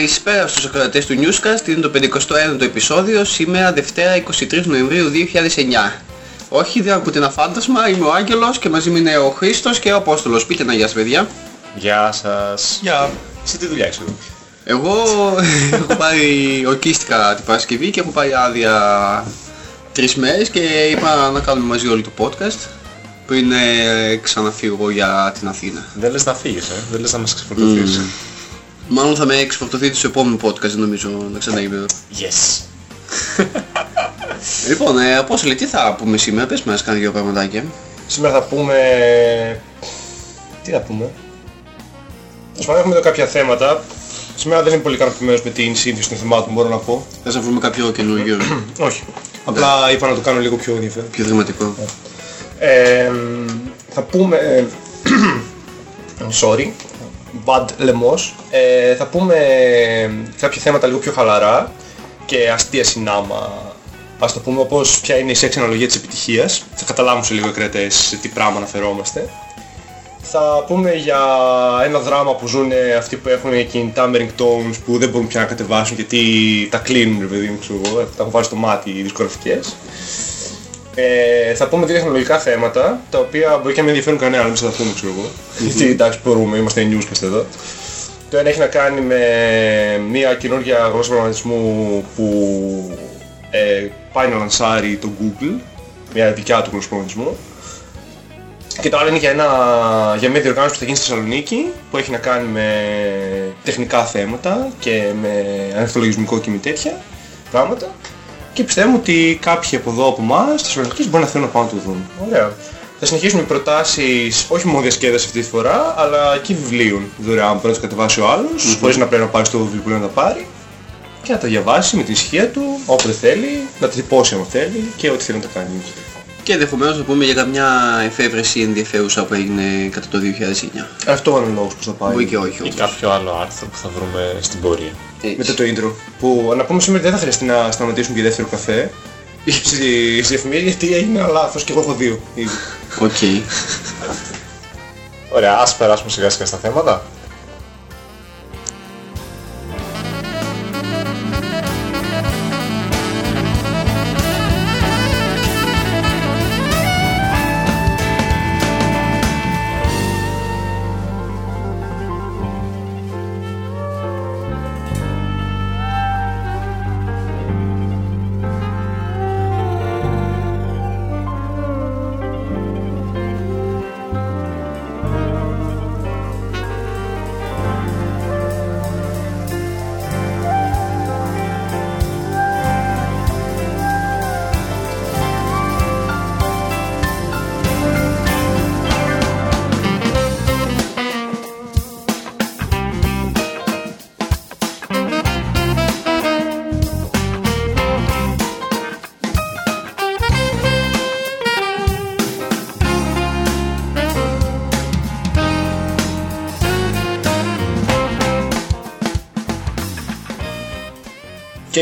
Καλησπέρα στους ακροατές του Newscast, είναι το 51ο επεισόδιο, σήμερα Δευτέρα 23 Νοεμβρίου 2009. Όχι, δεν ακούτε ένα φάντασμα, είμαι ο Άγγελος και μαζί μου είναι ο Χρήστος και ο Απόστολος. Πείτε να γεια σας παιδιά. Γεια σας. Γεια. Εσύ τι δουλειά έχεις εδώ. Εγώ έχω πάρει, ορκίστηκα την Παρασκευή και έχω πάρει άδεια τρεις μέρες και είπα να κάνουμε μαζί όλο το podcast πριν ε, ξαναφύγω για την Αθήνα. Δεν λες να φύγεις, ε; Δεν λες να μας ξεφορτωθείς. Μάλλον θα με εξφορτωθείτε στο επόμενο podcast, δεν νομίζω να ξαναείμαι. Yes. Λοιπόν, ε, Απόστολε, τι θα πούμε σήμερα, πες μας κάνα δύο πραγματάκια. Σήμερα θα πούμε... Τι θα πούμε; Ας πούμε έχουμε εδώ κάποια θέματα. Σήμερα δεν είμαι πολύ ικανοποιημένος με την σύνθεση των θεμάτων, μπορώ να πω. Θες να βρούμε κάποιο καινούργιο, Όχι. Απλά είπα να το κάνω λίγο πιο ενδιαφέρον. πιο δραματικό. Ε, θα πούμε... ε, Sorry. Bad λαιμός. Ε, θα πούμε κάποια θέματα λίγο πιο χαλαρά και αστεία συνάμα. Ας το πούμε όπως ποια είναι η σεξ αναλογία της επιτυχίας. Θα καταλάβουν σε λίγο οι κρέτες σε τι πράγμα αναφερόμαστε. Θα πούμε για ένα δράμα που ζουν αυτοί που έχουν κινητά με ringtones που δεν μπορούν πια να κατεβάσουν γιατί τα κλείνουν ρε παιδί μου, ξέρω εγώ, τα έχουν βάλει στο μάτι οι δισκογραφικές. Ε, θα πούμε δύο τεχνολογικά θέματα, τα οποία μπορεί και να μην ενδιαφέρουν κανένα, αλλά εμείς θα τα πούμε, ξέρω εγώ. Γιατί εντάξει μπορούμε, είμαστε newscast εδώ. Το ένα έχει να κάνει με μια καινούργια γλώσσα προγραμματισμού που ε, πάει να λανσάρει το Google, μια δικιά του γλώσσα προγραμματισμού. Και το άλλο είναι για, ένα, για μια διοργάνωση που θα γίνει στη Θεσσαλονίκη, που έχει να κάνει με τεχνικά θέματα και με ανοιχτολογισμικό και με τέτοια πράγματα. Και πιστεύουμε ότι κάποιοι από εδώ από εμάς, της Θεσσαλονίκης, μπορεί να θέλουν να πάνε να το δουν. Ωραία. Θα συνεχίσουμε με προτάσεις, όχι μόνο διασκέδαση αυτή τη φορά, αλλά και βιβλίων δωρεάν που μπορείς να τους κατεβάσει ο άλλος, χωρίς να πρέπει να πάρεις στο βιβλίο να τα πάρει και να τα διαβάσει με την ησυχία του, όποτε θέλει, να τα τυπώσει άμα θέλει και ό,τι θέλει να τα κάνει. Και ενδεχομένως να πούμε για καμιά εφεύρεση ενδιαφέρουσα που έγινε κατά το 2009. Αυτό είναι ο λόγος που θα πάει. Μπορεί και όχι Ή όμως. κάποιο άλλο άρθρο που θα βρούμε στην πορεία. Έτσι. Μετά το intro. Που να πούμε σήμερα δεν θα χρειαστεί να σταματήσουμε και δεύτερο καφέ. Στις εφημερίες γιατί έγινε ένα λάθος και εγώ έχω δύο ήδη. Οκ. Ωραία, ας περάσουμε σιγά σιγά στα θέματα.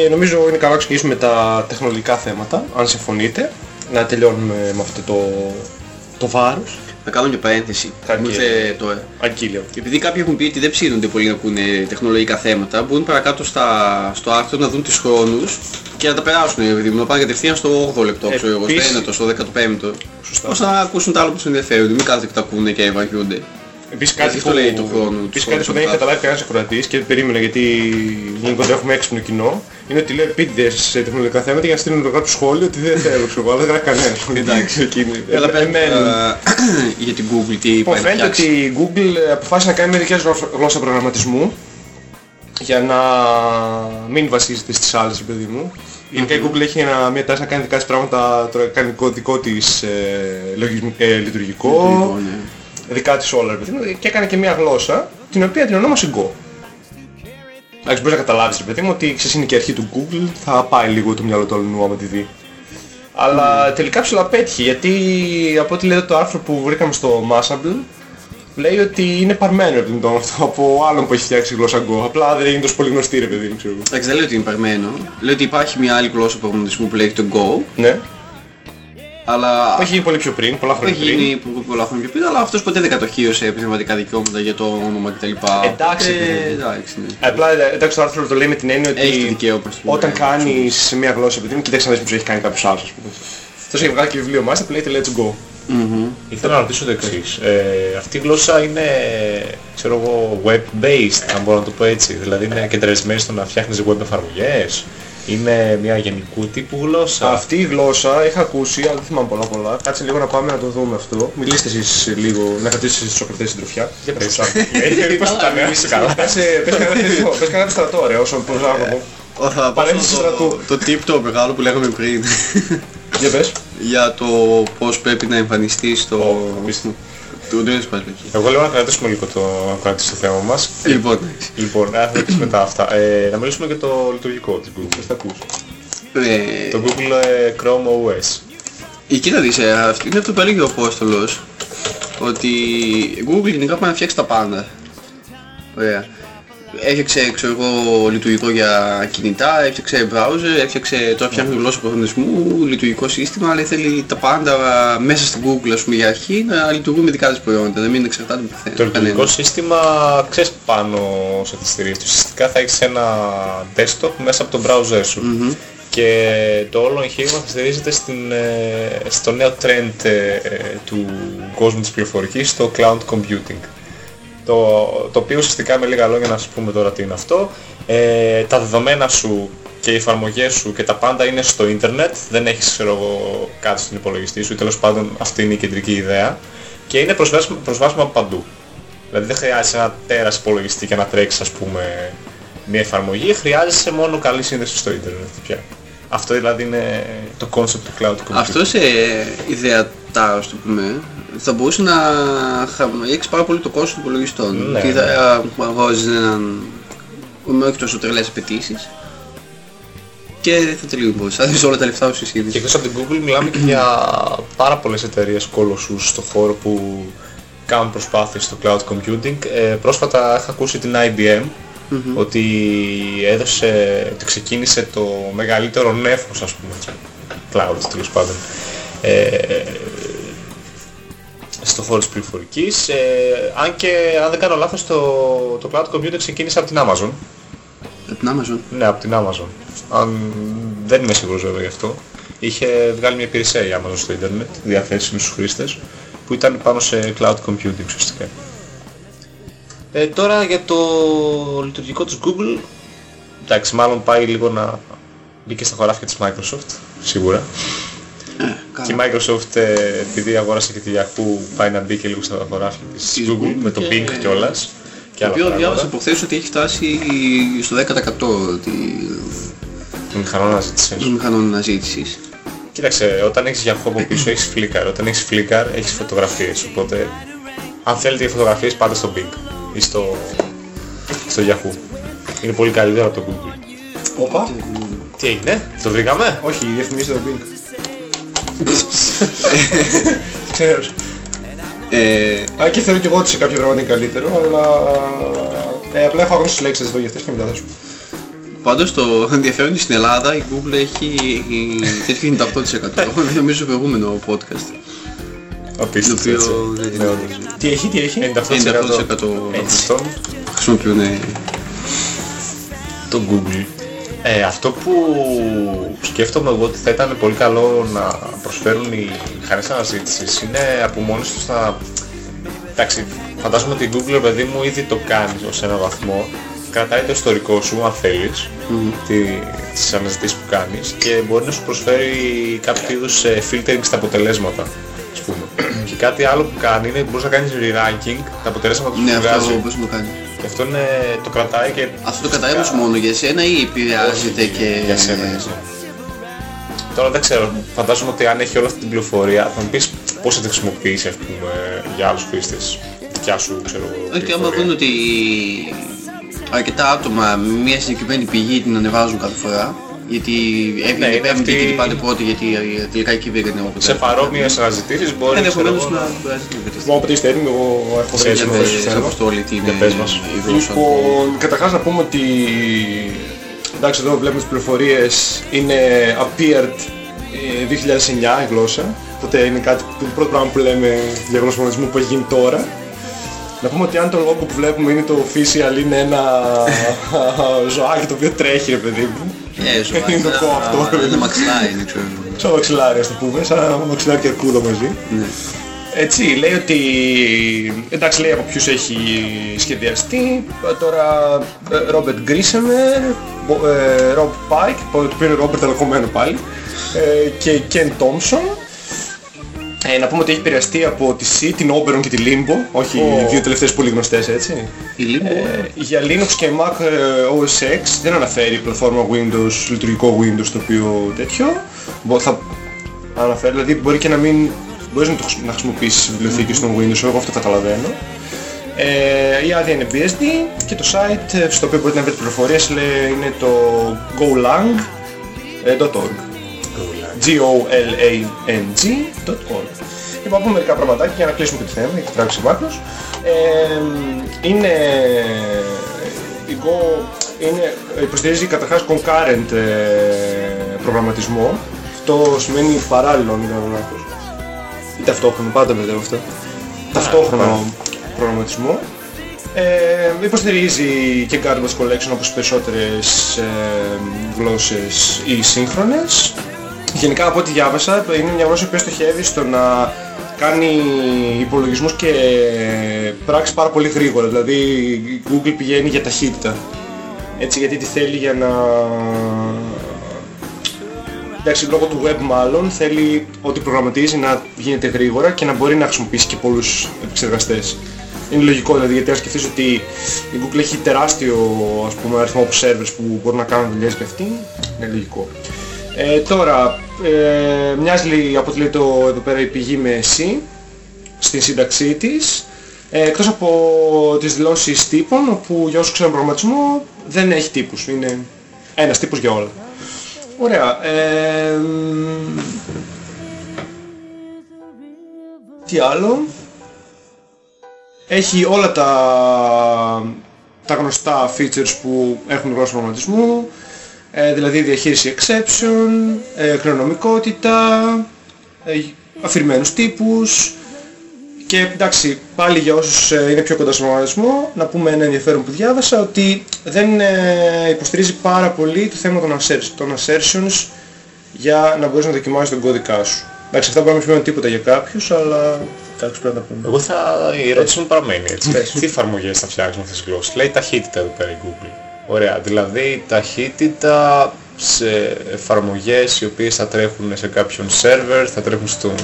Νομίζω είναι καλό να ξεκινήσουμε με τα τεχνολογικά θέματα, αν συμφωνείτε. Να τελειώνουμε με αυτό το, το βάρος. Θα κάνω μια παρένθεση. Κάνει Μου και- ήρθε τώρα. Αγγίλιο. Επειδή κάποιοι έχουν πει ότι δεν ψήνονται πολύ να ακούνε τεχνολογικά θέματα, μπορούν παρακάτω στα, στο άρθρο να δουν τους χρόνους και να τα περάσουν, ρε παιδί μου, να πάνε κατευθείαν στο 8ο λεπτό, ξέρω εγώ, στο Επίσης- 9ο, στο 15ο. Σωστά. Ώστε να ακούσουν τα άλλα που τους ενδιαφέρονται, μην κάθονται και τα ακούνε και βαγιούνται. Επίσης κάτι Αυτό που, λέει το χρόνο, επίσης το κάτι που δεν έχει χρόνο καταλάβει κανένας ακροατής και περίμενα γιατί γενικότερα έχουμε έξυπνο κοινό είναι ότι λέει πείτε σε τεχνολογικά θέματα για να στείλουν το κάτω σχόλιο ότι δεν θέλω ξέρω εγώ, αλλά δεν γράφει κανένας. Εντάξει. Εκείνη. Έλα Ε, πες εμένουν. για την Google τι Λοιπόν, πάει να φαίνεται φτιάξει. ότι η Google αποφάσισε να κάνει μια δικιά της γλώσσα- γλώσσα προγραμματισμού για να μην βασίζεται στις άλλες, ρε παιδί μου. Γενικά η Google έχει ένα, μια τάση να κάνει δικά της πράγματα, το κάνει δικό, δικό της ε, λογισμ- ε, λειτουργικό, Λοιπόν, ναι. Δικά της όλα, ρε παιδί μου, και έκανε και μια γλώσσα, την οποία την ονόμασε Go. Εντάξει, μπορείς να καταλάβεις, ρε παιδί μου, ότι ξέρεις είναι και η αρχή του Google, θα πάει λίγο το μυαλό του αλλού άμα τη δει. Αλλά τελικά ψηλά πέτυχε, γιατί από ό,τι λέει το άρθρο που βρήκαμε στο Mashable, λέει ότι είναι παρμένο ρε παιδί μου, το αυτό από άλλον που έχει φτιάξει γλώσσα Go. Απλά δεν έγινε τόσο πολύ γνωστή ρε παιδί μου, ξέρω εγώ. Εντάξει, δεν λέω ότι είναι παρμένο. Λέω ότι υπάρχει μια άλλη γλώσσα προγραμματισμού που λέγεται Go, Ναι. Αλλά Που έχει γίνει πολύ πιο πριν, πολλά που χρόνια έχει πριν. γίνει πο- πολλά χρόνια πιο πριν, αλλά αυτός ποτέ δεν κατοχύρωσε πνευματικά δικαιώματα για το όνομα κτλ. Εντάξει, Ε, ναι. εντάξει, ναι. Απλά ε, εντάξει το άρθρο το λέει με την έννοια ότι Έχει το δικαίωμα ας πούμε. όταν κάνεις σε μια γλώσσα επειδή κοίταξε να δεις πως έχει κάνει κάποιος άλλος ας πούμε. Αυτός έχει βγάλει και βιβλίο μάλιστα που λέγεται Let's Go. Μμμ. Ήθελα να ρωτήσω το εξής. Ε, αυτή η γλώσσα είναι, ξέρω εγώ, web-based, αν μπορώ να το πω έτσι. Δηλαδή είναι κεντραρισμένη στο να φτιάχνεις web εφαρμογές. Είναι μια γενικού τύπου γλώσσα. Αυτή η γλώσσα είχα ακούσει, αλλά δεν θυμάμαι πολλά πολλά. Κάτσε λίγο να πάμε να το δούμε αυτό. Μιλήστε εσείς λίγο, να κρατήσετε εσείς τους Σοκρατές συντροφιά. Για πες. Ε, Πώς τα μιλήσεις καλά. Κάτσε, πες κανένα τέτοιο, πες κανένα στρατό ρε, όσο πώς να πω. Ω, Θα Παρέμβαση πάρω το, στρατού. το tip το μεγάλο που λέγαμε πριν Για πες. για το πώς πρέπει να εμφανιστεί στο... απίστευτο. Το δεν σπάει λογική. Εγώ λέω να κρατήσουμε λίγο το, να κρατήσουμε το θέμα μας. Λοιπόν, εντάξει. Λοιπόν, να θα μετά αυτά. Ε, να μιλήσουμε για το λειτουργικό της Google. Πώς τα ακούς. Ε, Το Google ε, Chrome OS. η κοίτα δεις, ε, αυτό είναι αυτό που έλεγε ο Απόστολος ότι η Google γενικά πάει να φτιάξει τα πάντα. Ωραία. Έφτιαξε, ξέρω εγώ, λειτουργικό για κινητά, έφτιαξε browser, έφτιαξε, τώρα φτιάχνει γλώσσα προγραμματισμού, λειτουργικό σύστημα, αλλά θέλει τα πάντα μέσα στην Google, ας πούμε, για αρχή να λειτουργούν με δικά της προϊόντα, να μην εξαρτάται από Το πουθενά. λειτουργικό σύστημα, ξέρεις πάνω σε τις στηρίζεται. Ουσιαστικά θα έχεις ένα desktop μέσα από το browser σου. Μμμ. Και το όλο εγχείρημα θα στηρίζεται στην, ε, στο νέο trend ε, ε, του κόσμου της πληροφορικής, το cloud computing. Το, το οποίο ουσιαστικά με λίγα λόγια να σας πούμε τώρα τι είναι αυτό. Ε, τα δεδομένα σου και οι εφαρμογές σου και τα πάντα είναι στο ίντερνετ. Δεν έχεις ξέρω εγώ κάτι στον υπολογιστή σου ή τέλος πάντων αυτή είναι η κεντρική ιδέα. Και είναι προσβάσιμο, προσβάσιμο από παντού. Δηλαδή δεν χρειάζεσαι ένα τέρας υπολογιστή για να τρέξεις ας πούμε μια εφαρμογή, χρειάζεσαι μόνο καλή σύνδεση στο ίντερνετ πια. Αυτό δηλαδή είναι το concept του cloud computing. Αυτό σε ιδεατά, ας το πούμε, θα μπορούσε να χαμηλώσει πάρα πολύ το κόστος των υπολογιστών. Ναι, Τι ναι. θα αγοράζεις έναν με όχι τόσο τρελές απαιτήσεις και θα τελείω μπορείς. Θα δεις όλα τα λεφτά σου εσύ. Και εκτός από την Google μιλάμε και για πάρα πολλές εταιρείες κόλωσους στο χώρο που κάνουν προσπάθειες στο cloud computing. Ε, πρόσφατα είχα ακούσει την IBM ότι έδωσε, ότι ξεκίνησε το μεγαλύτερο νέφος ας πούμε, cloud τέλος πάντων. Ε, στο χώρο της πληροφορικής. Ε, αν και αν δεν κάνω λάθος το, το cloud computing ξεκίνησε από την Amazon. Από την Amazon. Ναι, από την Amazon. Αν δεν είμαι σίγουρος βέβαια γι' αυτό. Είχε βγάλει μια υπηρεσία η Amazon στο ίντερνετ, διαθέσιμη στους χρήστες, που ήταν πάνω σε cloud computing ουσιαστικά. Ε, τώρα για το λειτουργικό της Google, εντάξει, μάλλον πάει λίγο να μπήκε στα χωράφια της Microsoft, σίγουρα. Και η Microsoft, ε, επειδή αγόρασε και τη Yahoo, πάει να μπει και λίγο στα χωράφια της Της Google, Google με το και- Bing κιόλας. Και Το άλλα οποίο πράγματα. διάβασα προχθές ότι έχει φτάσει στο 10% τη- Των μηχανών αναζήτησης. των μηχανών αναζήτησης. Κοίταξε, όταν έχεις Yahoo από πίσω έχεις Flickr. Όταν έχεις Flickr έχεις φωτογραφίες. Οπότε, αν θέλετε οι φωτογραφίες πάτε στο Bing ή στο, στο Yahoo. Είναι πολύ καλύτερο από το Google. Όπα. Τι έγινε, το βρήκαμε; Όχι, διαφημίζει το Bing. Ξέρω. Ε, Α, και θεωρώ και εγώ ότι σε κάποια πράγματα είναι καλύτερο, αλλά... Ε, απλά έχω άγνωστες λέξεις εδώ για αυτές και μετά θα σου πω. πάντως το ενδιαφέρον είναι στην Ελλάδα η Google έχει τέτοιο 98%. Το έχω δει νομίζω στο προηγούμενο podcast. Το Απίστευτο έτσι. οποίο δεν Ναι, όντως. Τι έχει, τι έχει. 98% 98% αυτό χρησιμοποιούν το Google. Ε, αυτό που σκέφτομαι εγώ ότι θα ήταν πολύ καλό να προσφέρουν οι μηχανές αναζήτησης είναι από μόνες τους να... Εντάξει, φαντάζομαι ότι η Google, παιδί μου, ήδη το κάνει ως ένα βαθμό. Κρατάει το ιστορικό σου, αν θέλεις, τη, τις αναζητήσεις που κάνεις και μπορεί να σου προσφέρει κάποιο είδους ε, filtering στα αποτελέσματα, ας πούμε. και κάτι άλλο που κάνει είναι ότι μπορείς να κάνεις re-ranking τα αποτελέσματα που Ναι, σου αυτό βγάζει. πώς να το κάνει. Και αυτό είναι, το κρατάει και Αυτό το κατάει όμως μόνο για σένα ή επηρεάζεται όχι, και... για σένα, για σένα. Τώρα δεν ξέρω, φαντάζομαι ότι αν έχει όλη αυτή την πληροφορία θα μου πεις πώς θα τη χρησιμοποιήσει ας πούμε για άλλους χρήστες. Δικιά σου ξέρω εγώ. Όχι, και άμα πληροφορία. δουν ότι αρκετά άτομα μια συγκεκριμένη πηγή την ανεβάζουν κάθε φορά, γιατί Ναι, έβγαινε είναι πέμπτη αυτή- και την πάτε πρώτη γιατί τελικά εκεί βγήκανε από Σε παρόμοιες αναζητήσεις μπορεί ξέρω Ενδεχομένως εγώ, να να... βγάζει την κατάσταση. Λοιπόν, οπότε είστε έτοιμοι, εγώ έχω βρει Ξέρεις, τις ε, αποφάσεις του Σε θέμα. αυτό όλη την Για πες μας. η γλώσσα. Λοιπόν, καταρχάς να πούμε ότι εντάξει εδώ βλέπουμε τις πληροφορίες είναι appeared 2009 η γλώσσα, οπότε είναι κάτι που το πρώτο πράγμα που λέμε για γλώσσα προγραμματισμού που έχει γίνει τώρα. Να πούμε ότι αν το logo που βλέπουμε είναι το official είναι ένα ζωάκι το οποίο τρέχει ρε παιδί μου. Ε, ζωάκι, Είναι το πω αυτό. Ένα μαξιλάρι, δεν ξέρω. Σαν μαξιλάρι ας το πούμε, σαν μαξιλάρι και αρκούδα μαζί. Ναι. Έτσι, λέει ότι... Εντάξει, λέει από ποιους έχει σχεδιαστεί. Ε, Τώρα, ε, Robert Grissemer, Bo- ε, Rob Pike, το οποίο είναι Robert ελεγχομένο πάλι, ε, και Ken Thompson. Ε, να πούμε ότι έχει επηρεαστεί από τη C, την Oberon και τη Limbo, όχι οι δύο τελευταίες πολύ γνωστές έτσι. Η Limbo, Ε, για Linux και Mac ε, OS X δεν αναφέρει η πλατφόρμα Windows, λειτουργικό Windows το οποίο τέτοιο. Μπο- θα αναφέρει, δηλαδή μπορεί και να μην μπορείς να, το, χρησι- να χρησιμοποιήσεις τις βιβλιοθήκες στον Windows, εγώ αυτό καταλαβαίνω. Ε, η άδεια είναι BSD και το site ε, στο οποίο μπορείτε να βρείτε πληροφορίες λέει, είναι το golang.org G-O-L-A-N-G.org Λοιπόν, πούμε μερικά πραγματάκια για να κλείσουμε και το θέμα, γιατί τράβηξε βάθος. Ε, είναι, η Go είναι, υποστηρίζει καταρχάς concurrent ε, προγραμματισμό. Αυτό σημαίνει παράλληλο, αν δεν κάνω λάθος. Ή ταυτόχρονο, πάντα μπερδεύω αυτό. Ταυτόχρονο προγραμματισμό. Ε, υποστηρίζει και garbage collection όπως περισσότερες ε, γλώσσες ή σύγχρονες. Γενικά από ό,τι διάβασα είναι μια γλώσσα που στοχεύει στο να κάνει υπολογισμούς και πράξεις πάρα πολύ γρήγορα. Δηλαδή η Google πηγαίνει για ταχύτητα. Έτσι γιατί τη θέλει για να... Εντάξει, λόγω του web μάλλον θέλει ό,τι προγραμματίζει να γίνεται γρήγορα και να μπορεί να χρησιμοποιήσει και πολλούς επεξεργαστές. Είναι λογικό δηλαδή γιατί αν σκεφτείς ότι η Google έχει τεράστιο ας πούμε, αριθμό από servers που μπορούν να κάνουν δουλειές και αυτοί, είναι λογικό. Ε, τώρα, ε, μοιάζει από ό,τι λέει το, εδώ πέρα η πηγή με C στην σύνταξή της. Ε, εκτός από τις δηλώσεις τύπων, όπου για όσους ξέρουν προγραμματισμό δεν έχει τύπους. Είναι ένας τύπος για όλα. Ωραία. Ε, μ, τι άλλο; Έχει όλα τα, τα γνωστά features που έχουν γλώσσα προγραμματισμού. Ε, δηλαδή διαχείριση exception, ε, χρονομικότητα, ε, αφηρημένους τύπους και εντάξει πάλι για όσους ε, είναι πιο κοντά στον προγραμματισμό να πούμε ένα ενδιαφέρον που διάβασα ότι δεν ε, υποστηρίζει πάρα πολύ το θέμα των, assertions, των assertions για να μπορείς να δοκιμάσεις τον κώδικά σου. Εντάξει αυτά μπορεί να μην σημαίνουν τίποτα για κάποιους αλλά εντάξει πρέπει να τα πούμε. Εγώ θα... η ερώτηση μου παραμένει έτσι. Πες. Τι εφαρμογές θα φτιάξουν αυτές τις γλώσσες; Λέει ταχύτητα εδώ πέρα η Google. Ωραία. Δηλαδή ταχύτητα σε εφαρμογές οι οποίες θα τρέχουν σε κάποιον server, θα τρέχουν στον,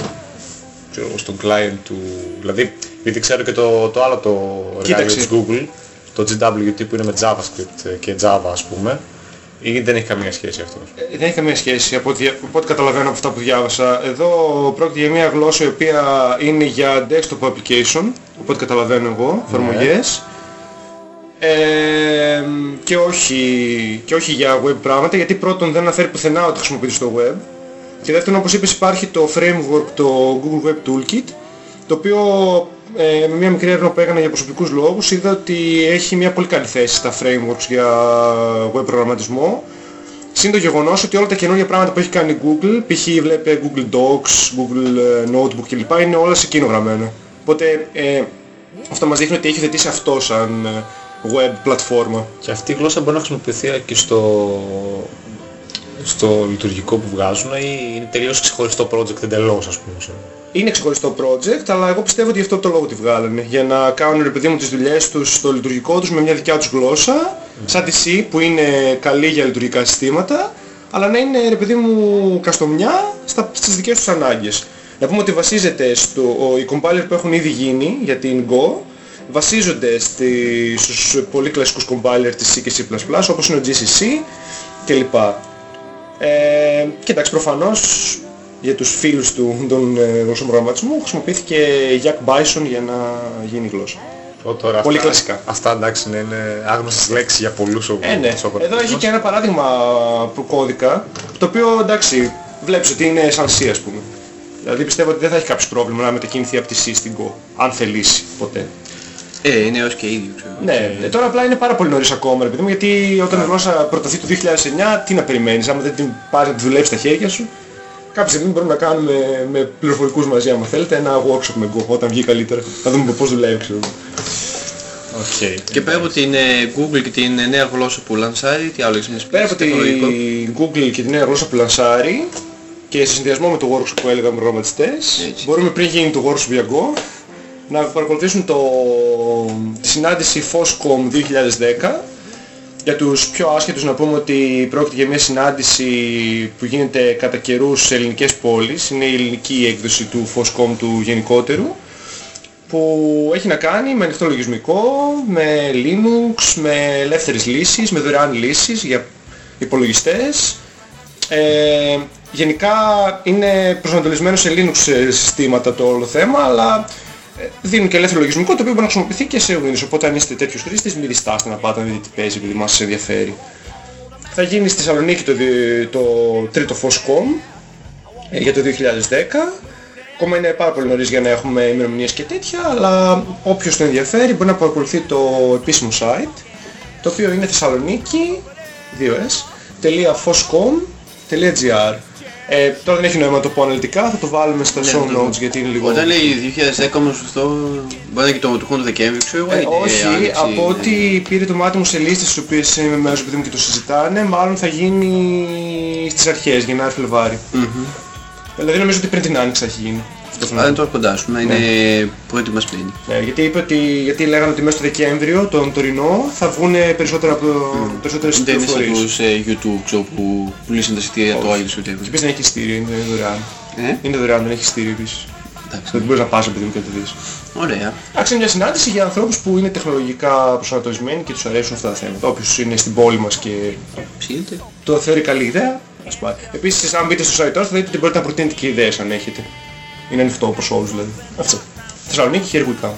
ξέρω, εγώ, στον client του... Δηλαδή, γιατί ξέρω και το, το άλλο το εργαλείο Κοίταξε. της Google, το GWT που είναι με JavaScript και Java ας πούμε, ή δεν έχει καμία σχέση αυτό; Ε, Δεν έχει καμία σχέση από ό,τι, από ό,τι καταλαβαίνω από αυτά που διάβασα. Εδώ πρόκειται για μια γλώσσα η οποία είναι για desktop application, από ό,τι καταλαβαίνω εγώ, εφαρμογές. Ε, και, όχι, και όχι για web πράγματα, γιατί πρώτον δεν αναφέρει πουθενά ότι χρησιμοποιείται στο web. Και δεύτερον, όπως είπες, υπάρχει το framework, το Google Web Toolkit, το οποίο ε, με μια μικρή έρευνα που έκανα για προσωπικούς λόγους είδα ότι έχει μια πολύ καλή θέση στα frameworks για web προγραμματισμό. Συν το γεγονός ότι όλα τα καινούργια πράγματα που έχει κάνει η Google, π.χ. βλέπε Google Docs, Google ε, Notebook κλπ. είναι όλα σε εκείνο γραμμένα. Οπότε ε, αυτό μας δείχνει ότι έχεις θετήσει αυτό σαν ε, web πλατφόρμα. Και αυτή η γλώσσα μπορεί να χρησιμοποιηθεί και στο, στο λειτουργικό που βγάζουν ή είναι τελείως ξεχωριστό project εντελώς ας πούμε. ξέρω. Είναι ξεχωριστό project, αλλά εγώ πιστεύω ότι γι' αυτό το λόγο τη βγάλανε. Για να κάνουν ρε παιδί μου τις δουλειές τους στο λειτουργικό τους με μια δικιά τους γλώσσα, σαν τη C που είναι καλή για λειτουργικά συστήματα, αλλά να είναι ρε παιδί μου καστομιά στα, στις δικές τους ανάγκες. Να πούμε ότι βασίζεται στο, ο, οι compiler που έχουν ήδη γίνει για την Go, βασίζονται στη, στους πολύ κλασικούς compiler της C και C++ όπως είναι ο GCC κλπ. Ε, και εντάξει προφανώς για τους φίλους του των ε, γλωσσών προγραμματισμού χρησιμοποιήθηκε Jack Bison για να γίνει γλώσσα. Ω, τώρα Πολύ αυτά- κλασικά. Αυτά εντάξει ναι, είναι άγνωστες λέξεις για πολλούς ο Ε, ναι. ο Εδώ έχει προγραμματισμός. και ένα παράδειγμα που κώδικα, το οποίο εντάξει βλέπεις ότι είναι σαν C ας πούμε. Δηλαδή πιστεύω ότι δεν θα έχει κάποιος πρόβλημα να μετακινηθεί από τη C στην Go, αν θελήσει ποτέ. Ε, είναι έως και ίδιο, ξέρω. Ναι, ε, τώρα απλά είναι πάρα πολύ νωρίς ακόμα, ρε παιδί μου, γιατί όταν η γλώσσα προταθεί το 2009, τι να περιμένεις, άμα δεν την πάρεις να τη δουλεύεις στα χέρια σου. κάποια στιγμή μπορούμε να κάνουμε με πληροφορικούς μαζί άμα θέλετε ένα workshop με Go όταν βγει καλύτερα. Θα δούμε πώς δουλεύει ξέρω. Οκ. Και πέρα από την ε, Google και την ε, νέα γλώσσα που λανσάρει, τι άλλο έχεις να μας πεις, Πέρα από την τεχνολογικό; Google και τη νέα γλώσσα που λανσάρει και σε συνδυασμό με το workshop που έλεγα με προγραμματιστές, Έτσι. μπορούμε πριν γίνει το workshop για Go να παρακολουθήσουν το, τη συνάντηση FOSSCOMM 2010 για τους πιο άσχετους να πούμε ότι πρόκειται για μια συνάντηση που γίνεται κατά καιρούς σε ελληνικές πόλεις. Είναι η ελληνική έκδοση του FOSCOM του γενικότερου που έχει να κάνει με ανοιχτό λογισμικό, με Linux, με ελεύθερες λύσεις, με δωρεάν λύσεις για υπολογιστές. Ε, γενικά είναι προσανατολισμένο σε Linux συστήματα το όλο θέμα, αλλά ε, δίνουν και ελεύθερο λογισμικό το οποίο μπορεί να χρησιμοποιηθεί και σε Windows. Οπότε αν είστε τέτοιος χρήστης μην διστάστε να πάτε να δείτε τι παίζει επειδή μας ενδιαφέρει. Θα γίνει στη Θεσσαλονίκη το, δι- το τρίτο FOSCOM ε, για το 2010. Ακόμα είναι πάρα πολύ νωρίς για να έχουμε ημερομηνίες και τέτοια, αλλά όποιος τον ενδιαφέρει μπορεί να παρακολουθεί το επίσημο site, το οποίο είναι θεσσαλονίκη 2s, .foscom.gr ε, τώρα δεν έχει νόημα να το πω αναλυτικά, θα το βάλουμε στα Ναι, show θα το notes γιατί είναι λίγο... Όταν λέει 2010 όμως αυτό, μπορεί να είναι και το του χρόνου Δεκέμβρη, ξέρω εγώ, Ε, είναι όχι, άνοιξη, από ναι. ό,τι πήρε το μάτι μου σε λίστες στις οποίες είμαι μέρος επειδή μου και το συζητάνε, μάλλον θα γίνει στις αρχές, Γενάρη-Φλεβάρι. Μμμ. Δηλαδή νομίζω ότι πριν την Άνοιξη θα έχει γίνει. Αυτός Αλλά είναι τώρα κοντά σου, να είναι προετοιμασμένοι. Ναι, γιατί είπε ότι, γιατί λέγανε ότι μέσα στο Δεκέμβριο, τον τωρινό, θα βγουν περισσότερα από περισσότερες Δεν είναι σαν πληροφορίες. τους ε, YouTube, ξέρω, που πουλήσαν τα εισιτήρια το Άγιο Και Σεπτέμβριο. επίσης δεν έχει ειστήριο, είναι δωρεάν. Ε, Είναι δωρεάν, δεν έχει ειστήριο επίσης. εντάξει. Δεν μπορείς να πας επειδή μου και να το δεις. Ωραία. Εντάξει, είναι μια συνάντηση για ανθρώπους που είναι τεχνολογικά προσανατολισμένοι και τους αρέσουν αυτά τα θέματα. Όποιος είναι στην πόλη μας και Ψήνεται. το θεωρεί καλή ιδέα, ας πάει. Επίσης, αν μπείτε στο site τώρα θα δείτε ότι μπορείτε να προτείνετε και ιδέες αν έχετε. Είναι ανοιχτό προς όλους δηλαδή. Αυτό. Θεσσαλονίκη, here we come.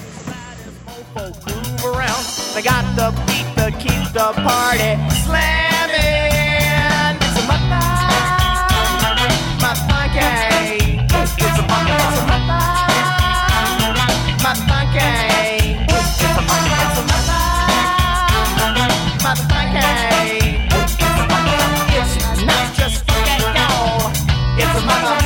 groove around. They got the beat that keeps the party slamming. It's a mother, my funky. It's a mother, it's a mother, my funky. It's a mother, it's a mother, my funky. It's not just funky, y'all. It's a mother, mother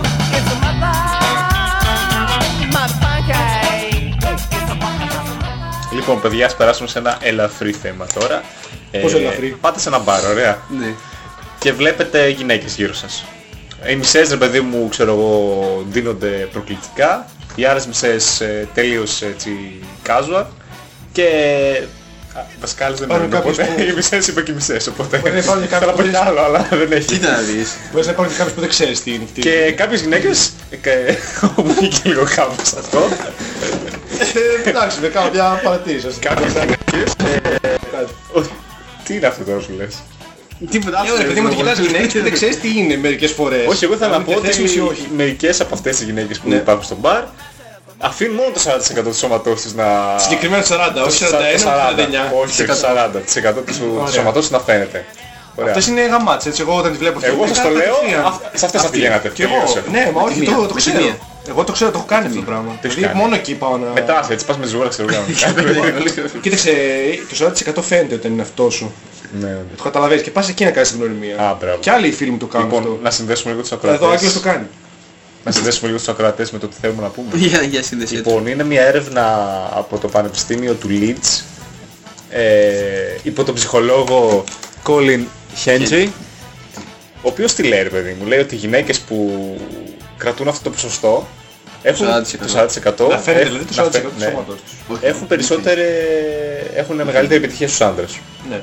Λοιπόν, παιδιά, ας περάσουμε σε ένα ελαφρύ θέμα τώρα. Πώς ελαφρύ; Πάτε σε ένα μπαρ, ωραία. Ναι. Και βλέπετε γυναίκες γύρω σας. Οι μισές, ρε παιδί μου, ξέρω εγώ, δίνονται προκλητικά. Οι άλλες μισές ε, τελείως έτσι casual. Και... Α, Βασικά άλλες δεν Υπάρχουν είναι, κάποιες οπότε που- οι μισές είπε και οι μισές, οπότε... Μπορεί να υπάρχουν και Θέλω να πω κάποιες κι άλλο, αλλά δεν έχει. Κοίτα να δεις. Μπορείς να υπάρχουν και κάποιες που δεν ξέρεις τι είναι. τι Και είναι. κάποιες γυναίκες, ε, όπου βγήκε λίγο κάπως αυτό, Ε, Εντάξει, με κάνω μια παρατήρηση. ας. κάποιες γυναίκες... ε, ο- Τι είναι αυτό τώρα σου λες; Τίποτα Ε, ωραία, παιδί μου, ότι κοιτάς γυναίκες και δεν ξέρεις τι είναι μερικές φορές. Όχι, εγώ ήθελα να Αν πω είναι ότι διαθέσιμες ή όχι. μερικές από αυτές τις γυναίκες που Ναι. υπάρχουν στο μπαρ αφήνουν μόνο το 40% του σώματός τους να... Συγκεκριμένα 40, όχι το 41, το 40, 49. όχι το 40% του Ωραία. σώματός τους να φαίνεται. Ωραία. Αυτές είναι γαμάτες, έτσι, εγώ όταν τις βλέπω Εγώ σας το λέω, κατευθείαν. αυ- σε αυτές θα πηγαίνατε. Και εγώ, τελείωσε. ναι, μα όχι, μία, το, το με ξέρω. Μία. Εγώ το ξέρω, το έχω κάνει αυτό το πράγμα. έχεις Δηλαδή κάνει; μόνο εκεί πάω να... Μετά, έτσι πας με ζούρα, ξέρω εγώ. Κοίταξε, το 40% φαίνεται όταν είναι αυτό σου. Ναι. Το καταλαβαίνεις και πας εκεί να κάνεις την γνωριμία. Α, μπράβο. Και άλλοι φίλοι μου το κάνουν Λοιπόν, αυτό. να συνδέσουμε λίγο τους Εδώ ο Άγγελος το ακροατές. κάνει. Να συνδέσουμε λίγο στους ακροατές με το τι θέλουμε να πούμε. Για, για σύνδεσή του. Λοιπόν, είναι μια έρευνα από το Πανεπιστήμιο του Leeds ε, υπό τον ψυχολόγο Colin Henry ο οποίος τι λέει ρε παιδί μου, λέει ότι οι γυναίκες που κρατούν αυτό το ποσοστό έχουν 40%. το 40% Να φαίνεται έχουν- δηλαδή το να 40% φαι- του ναι. σώματος τους. Όχι, έχουν περισσότερη, έχουν μεγαλύτερη επιτυχία στους άντρες. Ναι.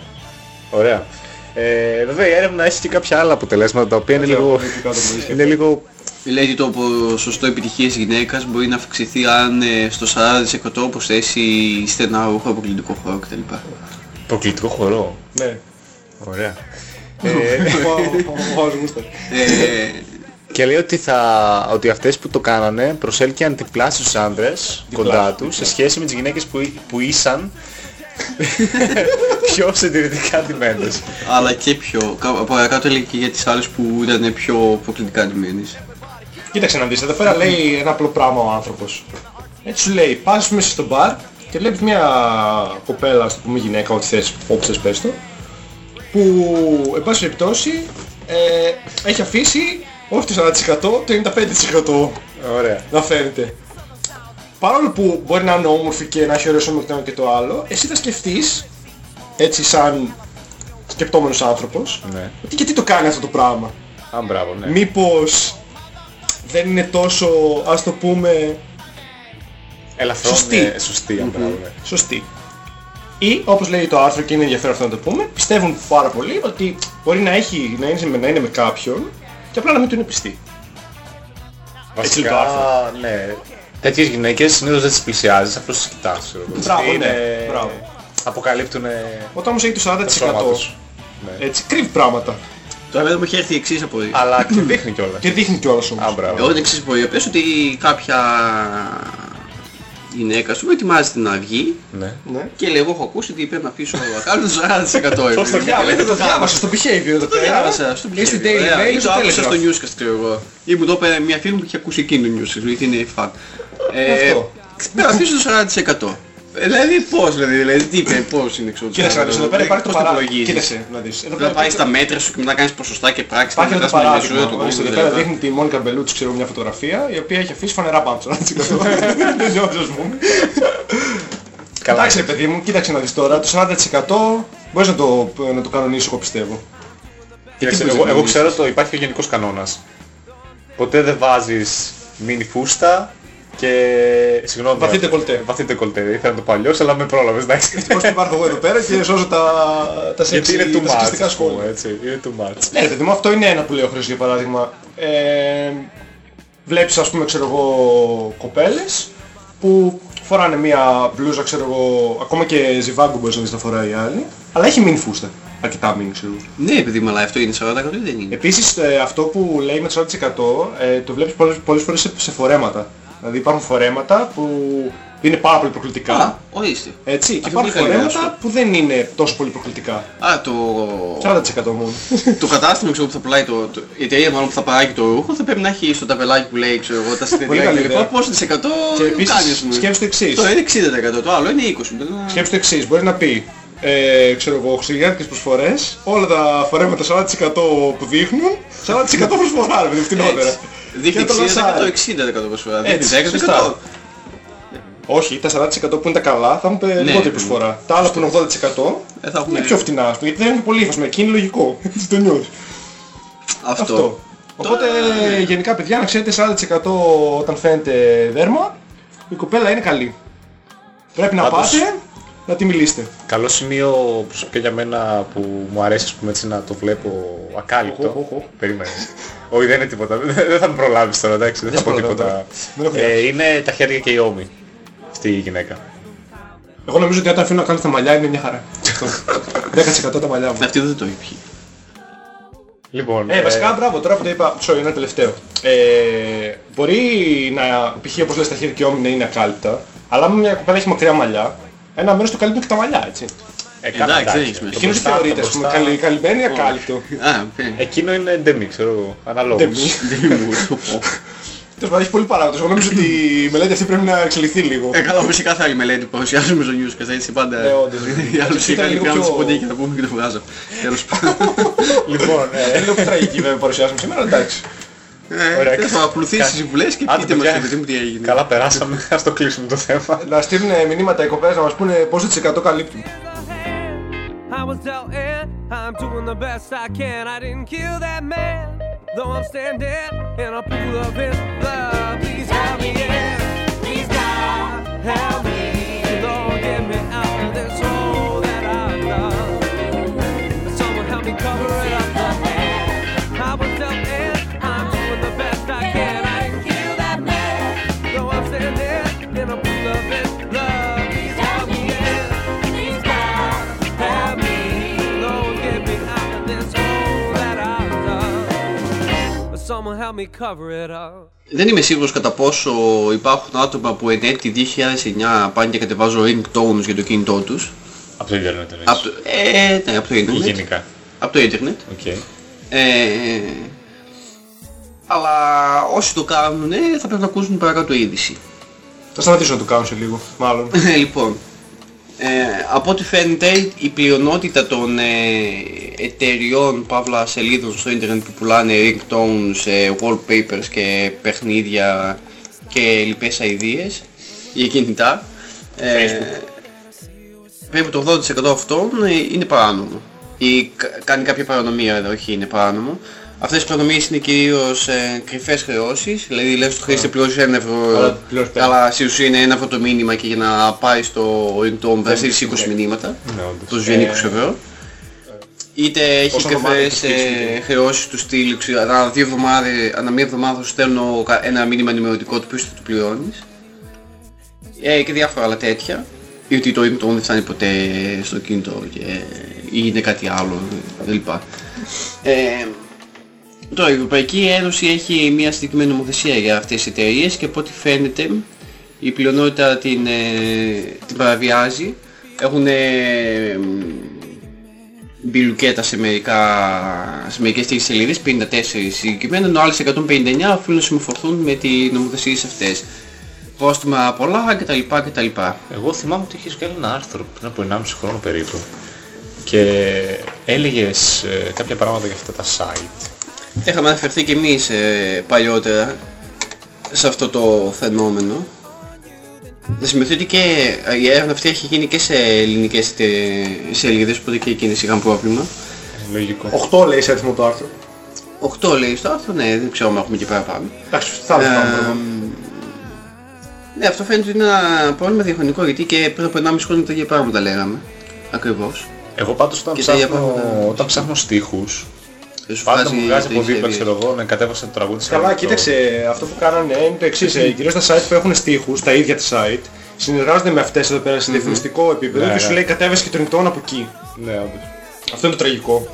Ωραία. Ε, βέβαια η έρευνα έχει και κάποια άλλα αποτελέσματα τα οποία είναι ξέρω, λίγο, πολύ κάτω από το είναι λίγο Λέει ότι το ποσοστό επιτυχίας γυναίκας μπορεί να αυξηθεί αν ε, στο 40% προσθέσει στενά ρούχα, αποκλειτικό χώρο κτλ. προκλητικό χορό. Ναι. Ωραία. Ο- ο- ο άλλος γούσταρε. Ε, Και λέει ότι, θα, ότι αυτές που το κάνανε προσέλκυαν διπλάσιους τους άντρες κοντά τους σε σχέση με τις γυναίκες που, που ήσαν πιο συντηρητικά ντυμένες. αλλά και πιο, κα- παρακάτω λέει και για τις άλλες που ήταν πιο προκλητικά ντυμένες. Κοίταξε να δεις, εδώ πέρα λέει ένα απλό πράγμα ο άνθρωπος. Έτσι σου λέει, πας μέσα στο μπαρ και βλέπεις μια κοπέλα, ας το πούμε γυναίκα, ό,τι θες, όπως θες πες το, που, εν πάση περιπτώσει, ε, έχει αφήσει όχι το 40%, το 95% Ωραία. να φαίνεται. Παρόλο που μπορεί να είναι όμορφη και να έχει ωραίος σώμα και το ένα και το άλλο, εσύ θα σκεφτείς, έτσι σαν σκεπτόμενος άνθρωπος, Ναι. ότι γιατί το κάνει αυτό το πράγμα. Α, μπράβο, ναι. Μήπως δεν είναι τόσο, ας το πούμε, Ελαφρόν, Σωστή. ε, σωστή, α, μπράβο, ναι. σωστή. Ή, όπως λέει το άρθρο και είναι ενδιαφέρον αυτό να το πούμε, πιστεύουν πάρα πολύ ότι μπορεί να, έχει, να, είναι, με- να είναι με κάποιον και απλά να μην του είναι πιστή. Έτσι λέει το Βασικά, ναι. Τέτοιες γυναίκες συνήθως δεν τις πλησιάζεις, απλώς τις κοιτάς. ξέρω εγώ. Μπράβο, Είναι- ναι, μπράβο. Αποκαλύπτουν Όταν όμως έχει το 40% τα σώμα τους. Ναι. έτσι, κρύβει πράγματα. Τώρα βέβαια μου έχει έρθει η εξής απορία. Αλλά και δείχνει κιόλας. Και δείχνει κιόλας όμως. Α, μπράβο. Εγώ την εξής απορία. Πες ότι κάποια γυναίκα σου ετοιμάζεται να βγει Ναι. Ναι. και λέει εγώ έχω ακούσει ότι πρέπει να αφήσω account το 40%. Πώς το Για, δεν το διάβασα στο behavior εδώ Το πέρα. διάβασα στο Ή στην Daily Daily Mail ή ή το στο άκουσα στο Telegraph. newscast ξέρω εγώ. Ή μου το είπε μια φίλη μου που είχε ακούσει εκείνο το newscast, γιατί είναι φαν. Ε, Αυτό. Πρέπει να αφήσω το 40%. Ε, Δηλαδή πώς δηλαδή, δηλαδή τι είπε, πώς είναι ξέρω. Κοίταξε να δεις, εδώ πέρα υπάρχει το πώς παράδειγμα. υπολογίζεις. Κοίταξε να δεις. Εδώ Πρέπει πέρα να πάρεις τα μέτρα σου και μετά κάνεις ποσοστά και πράξεις. Υπάρχει να ένα μετράς με παράδειγμα. μεσούρα του Ορίστε, Google Εδώ πέρα κτλ. δείχνει τη Μόνικα Μπελούτσι, ξέρω μια φωτογραφία, η οποία έχει αφήσει φανερά πάνω στο 40%. Δεν νιώθω, ας πούμε. Καλά. Εντάξει ρε παιδί μου, κοίταξε να δεις τώρα, το 40% μπορείς να το, να το κανονίσεις εγώ πιστεύω. Κοίταξε, Τι εγώ, μπορείς να εγώ κάνεις. ξέρω το υπάρχει ο γενικός κανόνας. Ποτέ δεν βάζεις μίνι φούστα και... Συγγνώμη. Βαθύ ντεκολτέ. Βαθύ ντεκολτέ. Ήθελα να το πω αλλιώς, αλλά με πρόλαβες, εντάξει. Πώς το υπάρχω εγώ εδώ πέρα και σώζω τα, τα Γιατί σεξι, είναι too τα much, σεξιστικά ας πούμε, σχόλια. έτσι. Είναι too much. Ναι, ρε παιδί μου, αυτό είναι ένα που λέει ο Χρήστος για παράδειγμα. Ε, βλέπεις ας πούμε ξέρω εγώ κοπέλες που φοράνε μια μπλούζα ξέρω εγώ, ακόμα και ζιβάγκο μπορείς να δεις να φοράει η άλλη, αλλά έχει μείνει φούστα. Αρκετά μείνει ξέρω εγώ. Ναι, παιδί μου, αλλά αυτό είναι 40% ή δεν είναι. Επίσης ε, αυτό που λέει με το 40% ε, το βλέπεις πολλές, πολλές φορές σε, σε φορέματα. Δηλαδή υπάρχουν φορέματα που είναι πάρα πολύ προκλητικά. Α, ορίστε. Έτσι, και Αυτό υπάρχουν πολύ καλή φορέματα που δεν είναι τόσο πολύ προκλητικά. Α, το... 40% μόνο. το κατάστημα ξέρω, που θα πουλάει το, το, η εταιρεία μάλλον που θα παράγει το ρούχο θα πρέπει να έχει στο ταβελάκι που λέει ξέρω εγώ τα Πολύ συνδετικά καλή και λοιπά ιδέα. πόσο της εκατό και επίσης κάνει ας πούμε. σκέψου το εξής. Το είναι 60% το άλλο είναι 20. Μπορεί να- Σκέψου το εξής, μπορείς να πει, ε, ξέρω εγώ, χριστουγεννιάτικες προσφορές, όλα τα φορέματα 40% που δείχνουν, 40% προσφορά, ρε παιδί, φτηνότερα. Έτσι. Δείχνει Και να το 60% λανσάρει. 60% προσφορά. Έτσι, Δείχνει 10%. σωστά. Όχι, τα 40% που είναι τα καλά θα έχουν Ναι, λιγότερη ναι. προσφορά. Τα άλλα που είναι 80% Ε, θα έχουμε είναι πιο φτηνά, ας πούμε, γιατί δεν έχουν πολύ ύφασμα και είναι λογικό. Έτσι το νιώθεις. αυτό. Αυτό. Οπότε γενικά παιδιά να ξέρετε 40% όταν φαίνεται δέρμα, η κοπέλα είναι καλή. Πρέπει να Πάντως- πάτε να τη μιλήσετε. Καλό σημείο προσωπικά για μένα που μου αρέσει ας πούμε, έτσι, να το βλέπω ακάλυπτο. Οχ, οχ, οχ. Περίμενε. Όχι δεν είναι τίποτα. Δεν δεν θα με προλάβεις τώρα εντάξει. Δεν θα πω προλάβω τίποτα. τώρα. Δεν έχω Ε, είναι τα χέρια και η ώμη. Αυτή η γυναίκα. Εγώ νομίζω ότι όταν αφήνω να κάνω τα μαλλιά είναι μια χαρά. Αυτό. 10% τα μαλλιά μου. Αυτή δεν το είπε. Λοιπόν, Ε, βασικά μπράβο, τώρα που το είπα, sorry, ένα τελευταίο. Ε, μπορεί να, π.χ. όπως λες τα χέρια και ώμοι να είναι ακάλυπτα, αλλά αν μια κοπέλα έχει μακριά μαλλιά, ένα μέρος του καλύπτουν και τα μαλλιά, έτσι. ε, εντάξει, κάπου, δεν έχεις μέσα. Εκείνος τι μπροστά, θεωρείται, το ας πούμε, μπροστά. καλυ, καλυμμένο ή ακάλυπτο. Α, οκ. Εκείνο είναι ένα θέμα, ξέρω εγώ. Αναλόγως. Δεν μου το πω. Τέλος πάντων, έχει πολλοί παράγοντες. Εγώ νομίζω ότι η μελέτη αυτή πρέπει να εξελιχθεί λίγο. Ε, καλά, όπως σε κάθε άλλη μελέτη που παρουσιάζουμε στο newscast, έτσι πάντα. Ναι, όντως. Οι άλλους Ήταν είχαν λίγο κάνει πιο- τις και να πούμε και το βγάζω. Τέλος πάντων. Λοιπόν, ε, Είναι λίγο πιο τραγική βέβαια που παρουσιάσουμε σήμερα, αλλά εντάξει. Ε, Ωραία. τέλος πάντων, ακολουθήσεις τις συμβουλές και Άντε, πείτε μας παιδιά. ρε παιδί μου τι έγινε. Καλά περάσαμε, ας το κλείσουμε το θέμα. Να στείλουν μηνύματα οι κοπές να μας πούνε πόσο της εκατό καλύπτουν. I was dealt in, I'm doing the best I can. I didn't kill that man, though I'm standing in a pool of his blood. Please help me in, please God, help me. Δεν είμαι σίγουρος κατά πόσο υπάρχουν άτομα που εν έτη 2009 πάνε και κατεβάζουν ringtones για το κινητό τους. Από το ίντερνετ εννοείς; Από το, ε, ναι, από το Ή ίντερνετ. γενικά. Από το ίντερνετ. Οκ. Ε, αλλά όσοι το κάνουν θα πρέπει να ακούσουν παρακάτω είδηση. Θα σταματήσω να το κάνω σε λίγο, μάλλον. Ε, λοιπόν, ε, από ό,τι φαίνεται η πλειονότητα των ε, εταιριών παύλα σελίδων στο ίντερνετ που πουλάνε ringtones, ε, wallpapers και παιχνίδια και λοιπές αηδίες για κινητά ε, περίπου το 80% αυτών ε, είναι παράνομο. Ή κα- κάνει κάποια παρανομία εδώ, όχι είναι παράνομο Αυτές οι παρανομίες είναι κυρίως ε, κρυφές χρεώσεις, δηλαδή λες στο χρήστης πληρώσεις 1 ευρώ, Αλλά πληρώσεις πέντε. αλλά στη ουσία είναι ένα ευρώ το μήνυμα και για να πάει στο ringtone θα στείλεις 20 μηνύματα, Ναι, όντως. το σου βγαίνει 20 ευρώ. Είτε έχει Πόσο εβδομάδα κρυφές έχει ε, χρεώσεις του στυλ, ξέρω, ανά δύο εβδομάδες, ανά μία εβδομάδα σου στέλνω κα- ένα μήνυμα ενημερωτικό του ποιος θα του πληρώνεις. Ε, και διάφορα άλλα τέτοια. Ή ότι το ringtone δεν φτάνει ποτέ στο κινητό και, ή είναι κάτι άλλο κλπ. Ε, Τώρα η Ευρωπαϊκή Ένωση έχει μια συγκεκριμένη νομοθεσία για αυτές τις εταιρείες και από ό,τι φαίνεται η πλειονότητα την, ε, την παραβιάζει. Έχουν ε, μ, μπιλουκέτα σε, μερικά, σε μερικές τέτοιες σελίδες, 54 συγκεκριμένα, ενώ άλλες 159 οφείλουν να συμμορφωθούν με τις νομοθεσίες αυτές. Πρόστιμα πολλά κτλ. κτλ. Εγώ θυμάμαι ότι είχες βγάλει ένα άρθρο πριν από 1,5 χρόνο περίπου και έλεγες ε, κάποια πράγματα για αυτά τα site. Είχαμε αναφερθεί και εμείς ε, παλιότερα σε αυτό το φαινόμενο. Να σημειωθεί ότι και η έρευνα αυτή έχει γίνει και σε ελληνικές τε- σελίδες, οπότε και εκείνες είχαν πρόβλημα. Ε, Λογικό. 8 λέει σε αριθμό το άρθρο. 8 λέει στο άρθρο, ναι, δεν ξέρω αν έχουμε και παραπάνω. Εντάξει, θα το Ε, πάμε. ναι, αυτό φαίνεται ότι είναι ένα πρόβλημα διαχρονικό, γιατί και πριν από 1,5 χρόνια τα ίδια πράγματα λέγαμε. Ακριβώς. Εγώ πάντως όταν Και τα ίδια ψάχνω, πράγματα. όταν ψάχνω στίχους, Δεν σου πάντα μου βγάζει το από ίδιο δίπλα, ίδιο. ξέρω εγώ, να κατέβασα το τραγούδι σε Καλά, αυτό. κοίταξε, αυτό που κάνανε είναι το εξής. ε, Κυρίως τα site που έχουν στίχους, τα ίδια τα site, συνεργάζονται με αυτές εδώ πέρα σε διαφημιστικό επίπεδο Ναι, και σου ναι. λέει κατέβασε και τον ringtone από εκεί. Ναι, όντως. Αυτό είναι το τραγικό.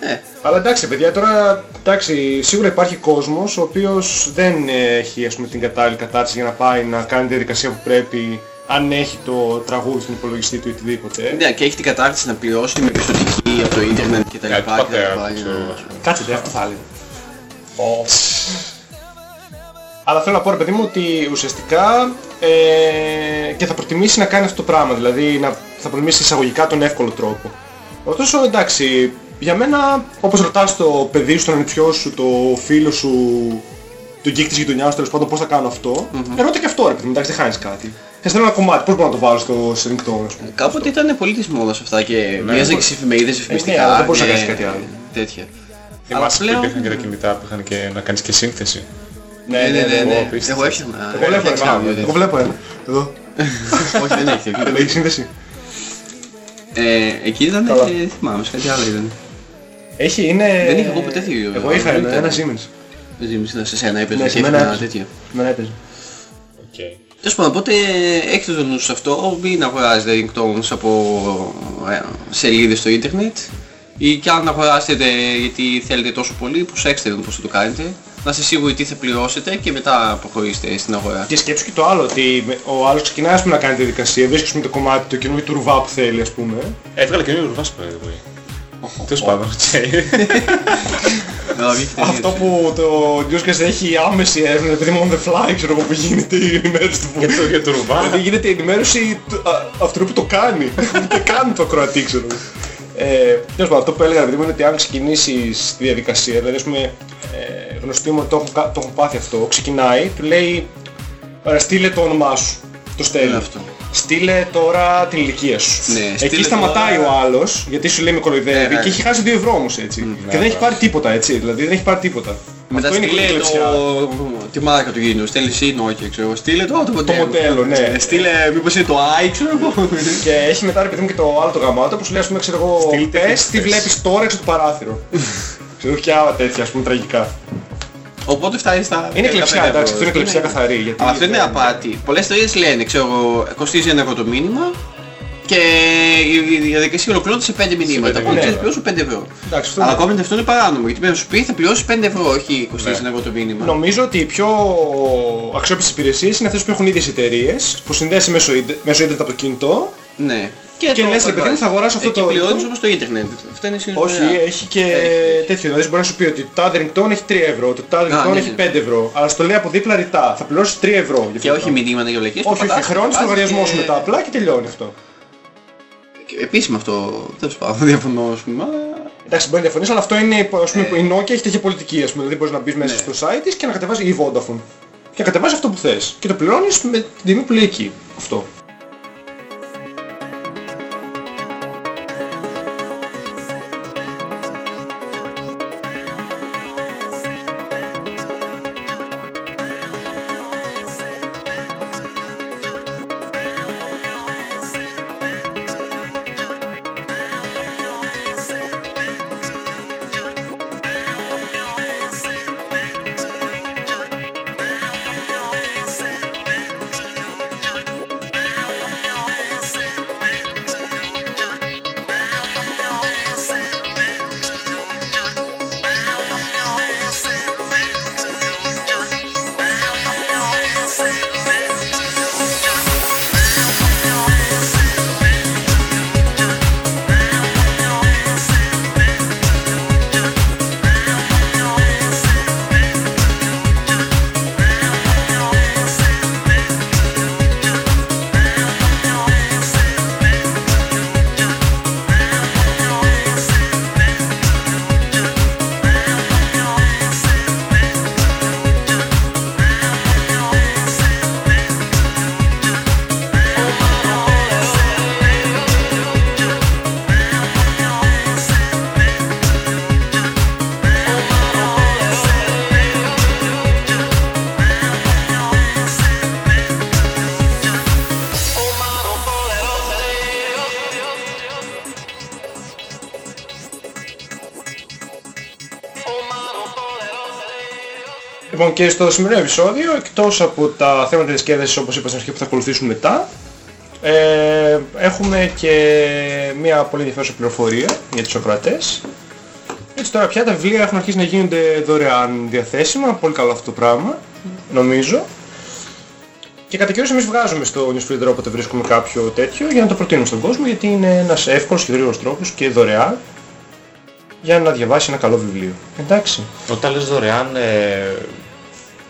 Ε, Αλλά εντάξει παιδιά, τώρα εντάξει, σίγουρα υπάρχει κόσμος ο οποίος δεν ε, έχει ας πούμε, την κατάλληλη κατάρτιση για να πάει να κάνει τη διαδικασία που πρέπει αν έχει το τραγούδι στην υπολογιστή του ή οτιδήποτε. ναι, και έχει την κατάρτιση να πληρώσει με πιστοτική από το ίντερνετ κτλ. Κάτι πατέρα, κτλ, ξέρω για- εγώ, ας πούμε. Κάτσε, δε, αυτό θα έλεγα. Αλλά θέλω να πω ρε παιδί μου ότι ουσιαστικά ε, και θα προτιμήσει να κάνει αυτό το πράγμα, δηλαδή να, θα προτιμήσει εισαγωγικά τον εύκολο τρόπο. Ωστόσο εντάξει, για μένα όπως ρωτάς το παιδί σου, τον ανιψιό σου, το φίλο σου, τον γκίκ της γειτονιάς σου, τέλος πάντων πώς θα κάνω αυτό, ερώτα και αυτό ρε παιδί μου, εντάξει δεν χάνεις κάτι. Θα στέλνω ένα κομμάτι, πώς μπορώ να το βάλω στο σε ringtone, ας πούμε. Κάποτε ήταν πολύ της μόδας αυτά και βγάζανε και στις εφημερίδες ναι, εφημιστικά. αλλά δεν μπορούσε να και κάνεις κάτι άλλο. Τέτοια. Θυμάσαι που πλέον- υπήρχαν και τα κινητά που είχαν και να κάνεις και σύνθεση. Ναι, ναι, ναι, Ω, ναι. απίστευτο. Εγώ έφτιαχνα. Εγώ βλέπω έφτιαξα ένα, δύο εγώ τέτοια. βλέπω ένα. Εδώ. Όχι, δεν έχει. Δεν έχει σύνδεση. Ε, Εκεί ήταν, Καλά. ε, δεν θυμάμαι, σε κάτι άλλο ήταν. Έχει, είναι... Δεν είχα εγώ ποτέ δύο. Εγώ είχα ένα, Ήταν. ένα Siemens. Δεν ζήμισε σε σένα, έπαιζε Ναι, και σε μένα έφτιαχνα έπαιζε. τέτοια. Με έπαιζε. Οκ. Τέλος πάντων, οπότε έχετε το νους σε αυτό, μην αγοράζετε ringtones από ε, σελίδες στο ίντερνετ ή κι αν αγοράσετε γιατί θέλετε τόσο πολύ, προσέξτε λίγο πώς θα το κάνετε, να είστε σίγουροι τι θα πληρώσετε και μετά προχωρήστε στην αγορά. Και σκέψου και το άλλο, ότι με- ο άλλος ξεκινάει ας πούμε, να κάνει τη διαδικασία, βρίσκεις ας πούμε, το κομμάτι, το καινούργιο του Ρουβά που θέλει ας πούμε. Έβγαλε και ένα Ρουβάς by the way. Τέλος πάντων, οκ. Αυτό που το Newscast έχει άμεση έρευνα, επειδή μόνο on the fly ξέρω εγώ που γίνεται η ενημέρωση του Για το- Για το Ρουβά. Δηλαδή γίνεται η ενημέρωση του- α, αυτού που το κάνει. Ούτε καν το ακροατή ξέρω εγώ. Ε, τέλος πάντων, αυτό που έλεγα ρε παιδί μου είναι ότι αν ξεκινήσεις τη διαδικασία, δηλαδή ας πούμε, ε, γνωστοί μου ότι το έχουν, κα- το έχουν πάθει αυτό, ξεκινάει, του λέει «Ωραία, στείλε το όνομά σου. Το στέλνει. Είναι αυτό. Στείλε τώρα την ηλικία σου. Ναι, Εκεί στείλε σταματάει τώρα- ο άλλος, γιατί σου λέει με κοροϊδεύει Ναι, και έχει χάσει 2 ευρώ όμως έτσι. και δεν έχει πάρει τίποτα έτσι, δηλαδή δεν έχει πάρει τίποτα. Μετά Αυτό είναι στείλε κλεψιά. το... τη μάρκα του γίνου, στέλνει εσύ Nokia, ξέρω εγώ. Στείλε το, το μοντέλο. μοντέλο, ναι. Ε, Στείλε, μήπως είναι το i, ξέρω εγώ. Και έχει μετά ρε παιδί μου και το άλλο το γαμάτο που σου λέει ας πούμε ξέρω εγώ Στείλτε πες τι τι θες. βλέπεις τώρα έξω από το παράθυρο. ξέρω και άλλα τέτοια ας πούμε τραγικά. Οπότε φτάνει στα... Είναι 15 κλεψιά ευρώ. εντάξει, αυτό είναι κλεψιά καθαρή. Γιατί Αλλά αυτό είναι δεν- απάτη. Πολλές εταιρείες λένε, ξέρω εγώ, κοστίζει ένα ευρώ το μήνυμα και η η διαδικασία ολοκληρώνεται σε 5 μηνύματα. πέντε Οπότε μηνύματα. θα πληρώσω 5 ευρώ. Εντάξει, αυτό Αλλά είναι. ακόμα και αυτό είναι παράνομο, γιατί πρέπει να σου πει θα πληρώσει 5 ευρώ, όχι κοστίζει Ναι. ένα ευρώ το μήνυμα. Νομίζω ότι οι πιο αξιόπιστες υπηρεσίες είναι αυτές που έχουν ίδιες εταιρείες, που συνδέεσαι μέσω, ίντε- μέσω ίντερνετ από το κινητό. Ναι. Και το- λες, ρε παιδί μου, θα αγοράσω αυτό Εκεί το- πληρώνεις όμως το ίντερνετ. Αυτό είναι συνήθως Όχι, δωρεάν. έχει και Έχει. τέτοιο. Δηλαδή μπορεί να σου πει ότι το tade ringtone έχει 3 ευρώ, το tade ringtone ναι, έχει ναι. 5 ευρώ. Αλλά στο λέει από δίπλα ρητά. Θα πληρώσεις 3 ευρώ. για Και αυτό όχι το μηνύματα και ολακίες. πράγμα. Όχι, όχι, χρεώνεις το λογαριασμός σου μετά απλά και τελειώνει αυτό. Επίσημα αυτό, δεν σου πάω, διαφωνώ, ας πούμε. αλλά- Εντάξει, μπορεί να διαφωνείς, αλλά αυτό είναι, ας πούμε, η Nokia έχει τέτοια πολιτική, ας πούμε, δηλαδή μπορείς να μπεις μέσα Ναι. στο site της και να κατεβάσεις η Vodafone. Και να κατεβάσεις αυτό που θες. Και το πληρώνεις με την τιμή που λέει εκεί. Αυτό. Λοιπόν και στο σημερινό επεισόδιο, εκτός από τα θέματα της σκέδεσης όπως είπα στην αρχή που θα ακολουθήσουν μετά, ε, έχουμε και μια πολύ ενδιαφέρουσα πληροφορία για τους ακροατές. Έτσι τώρα πια τα βιβλία έχουν αρχίσει να γίνονται δωρεάν διαθέσιμα, πολύ καλό αυτό το πράγμα, νομίζω. Και κατά καιρούς εμείς βγάζουμε στο newsfeed όποτε βρίσκουμε κάποιο τέτοιο για να το προτείνουμε στον κόσμο γιατί είναι ένας εύκολος και γρήγορος τρόπος και δωρεάν για να διαβάσει ένα καλό βιβλίο. Εντάξει. Όταν λες δωρεάν, ε,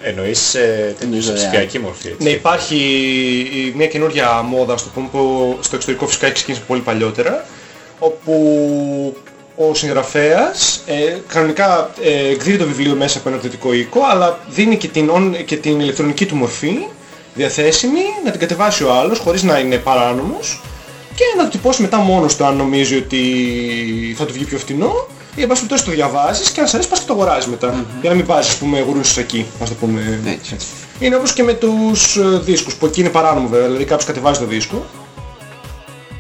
εννοείς ε, τέτοια Εννοείς δωρεάν. ψηφιακή μορφή, έτσι. Ναι, υπάρχει η- μια καινούργια μόδα, ας το πούμε, που στο εξωτερικό φυσικά έχει ξεκινήσει πολύ παλιότερα, όπου ο συγγραφέας ε, κανονικά ε, εκδίδει το βιβλίο μέσα από ένα εκδοτικό οίκο, αλλά δίνει και την, on- και την ηλεκτρονική του μορφή διαθέσιμη, να την κατεβάσει ο άλλος χωρίς να είναι παράνομος και να το τυπώσει μετά μόνος του αν νομίζει ότι θα του βγει πιο φτηνό ή εν πάση περιπτώσει το διαβάζεις και αν σ' αρέσει πας και το αγοράζεις μετά. Για να μην πας ας πούμε γουρούς εκεί, ας το πούμε Έτσι. είναι όπως και με τους ε, δίσκους, που εκεί είναι παράνομο βέβαια, δηλαδή κάποιος κατεβάζει το δίσκο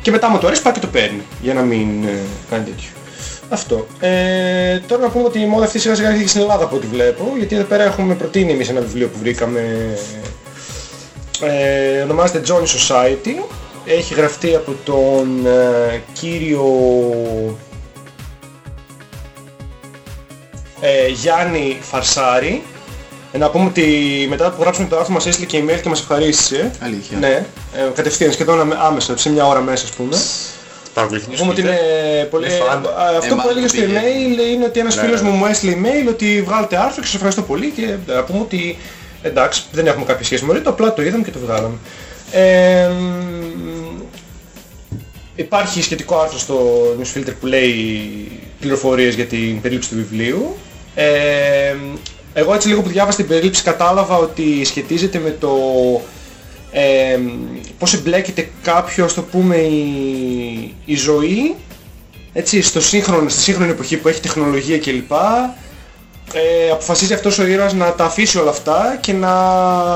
και μετά μου το αρέσει πάει και το παίρνει, για να μην ε, κάνει τέτοιο. Αυτό. Ε, τώρα να πούμε ότι η μόδα αυτή σιγά σιγά έρχεται στην Ελλάδα από ό,τι βλέπω, γιατί εδώ πέρα έχουμε προτείνει εμείς ένα βιβλίο που βρήκαμε, ε, ονομάζεται Johnny Society, έχει γραφτεί από τον ε, κύριο ε, Γιάννη Φαρσάρη. Ε, να πούμε ότι μετά που γράψαμε το άρθρο μας έστειλε και email και μας ευχαρίστησε. Αλήθεια. Ναι, ε, κατευθείαν, σχεδόν αμε- άμεσα, σε μια ώρα μέσα ας πούμε. Παρακολουθεί Να πούμε ότι είναι πολύ... Είναι φαν. ε, αυτό Ε, που μάλλον έλεγε στο πήγε. email είναι ότι ένας Ναι, φίλος ναι. μου μου έστειλε email ότι βγάλετε άρθρο και σας ευχαριστώ πολύ και να πούμε ότι εντάξει δεν έχουμε κάποια σχέση με το απλά το είδαμε και το βγάλαμε. Ε, μ, υπάρχει σχετικό άρθρο στο newsfilter που λέει πληροφορίες για την περίληψη του βιβλίου. Ε, Εγώ έτσι λίγο που διάβασα την περίληψη κατάλαβα ότι σχετίζεται με το ε, πώς εμπλέκεται κάποιο, ας το πούμε, η, η ζωή έτσι, στο σύγχρονο, στη σύγχρονη εποχή που έχει τεχνολογία κλπ. Ε, αποφασίζει αυτός ο ήρωας να τα αφήσει όλα αυτά και να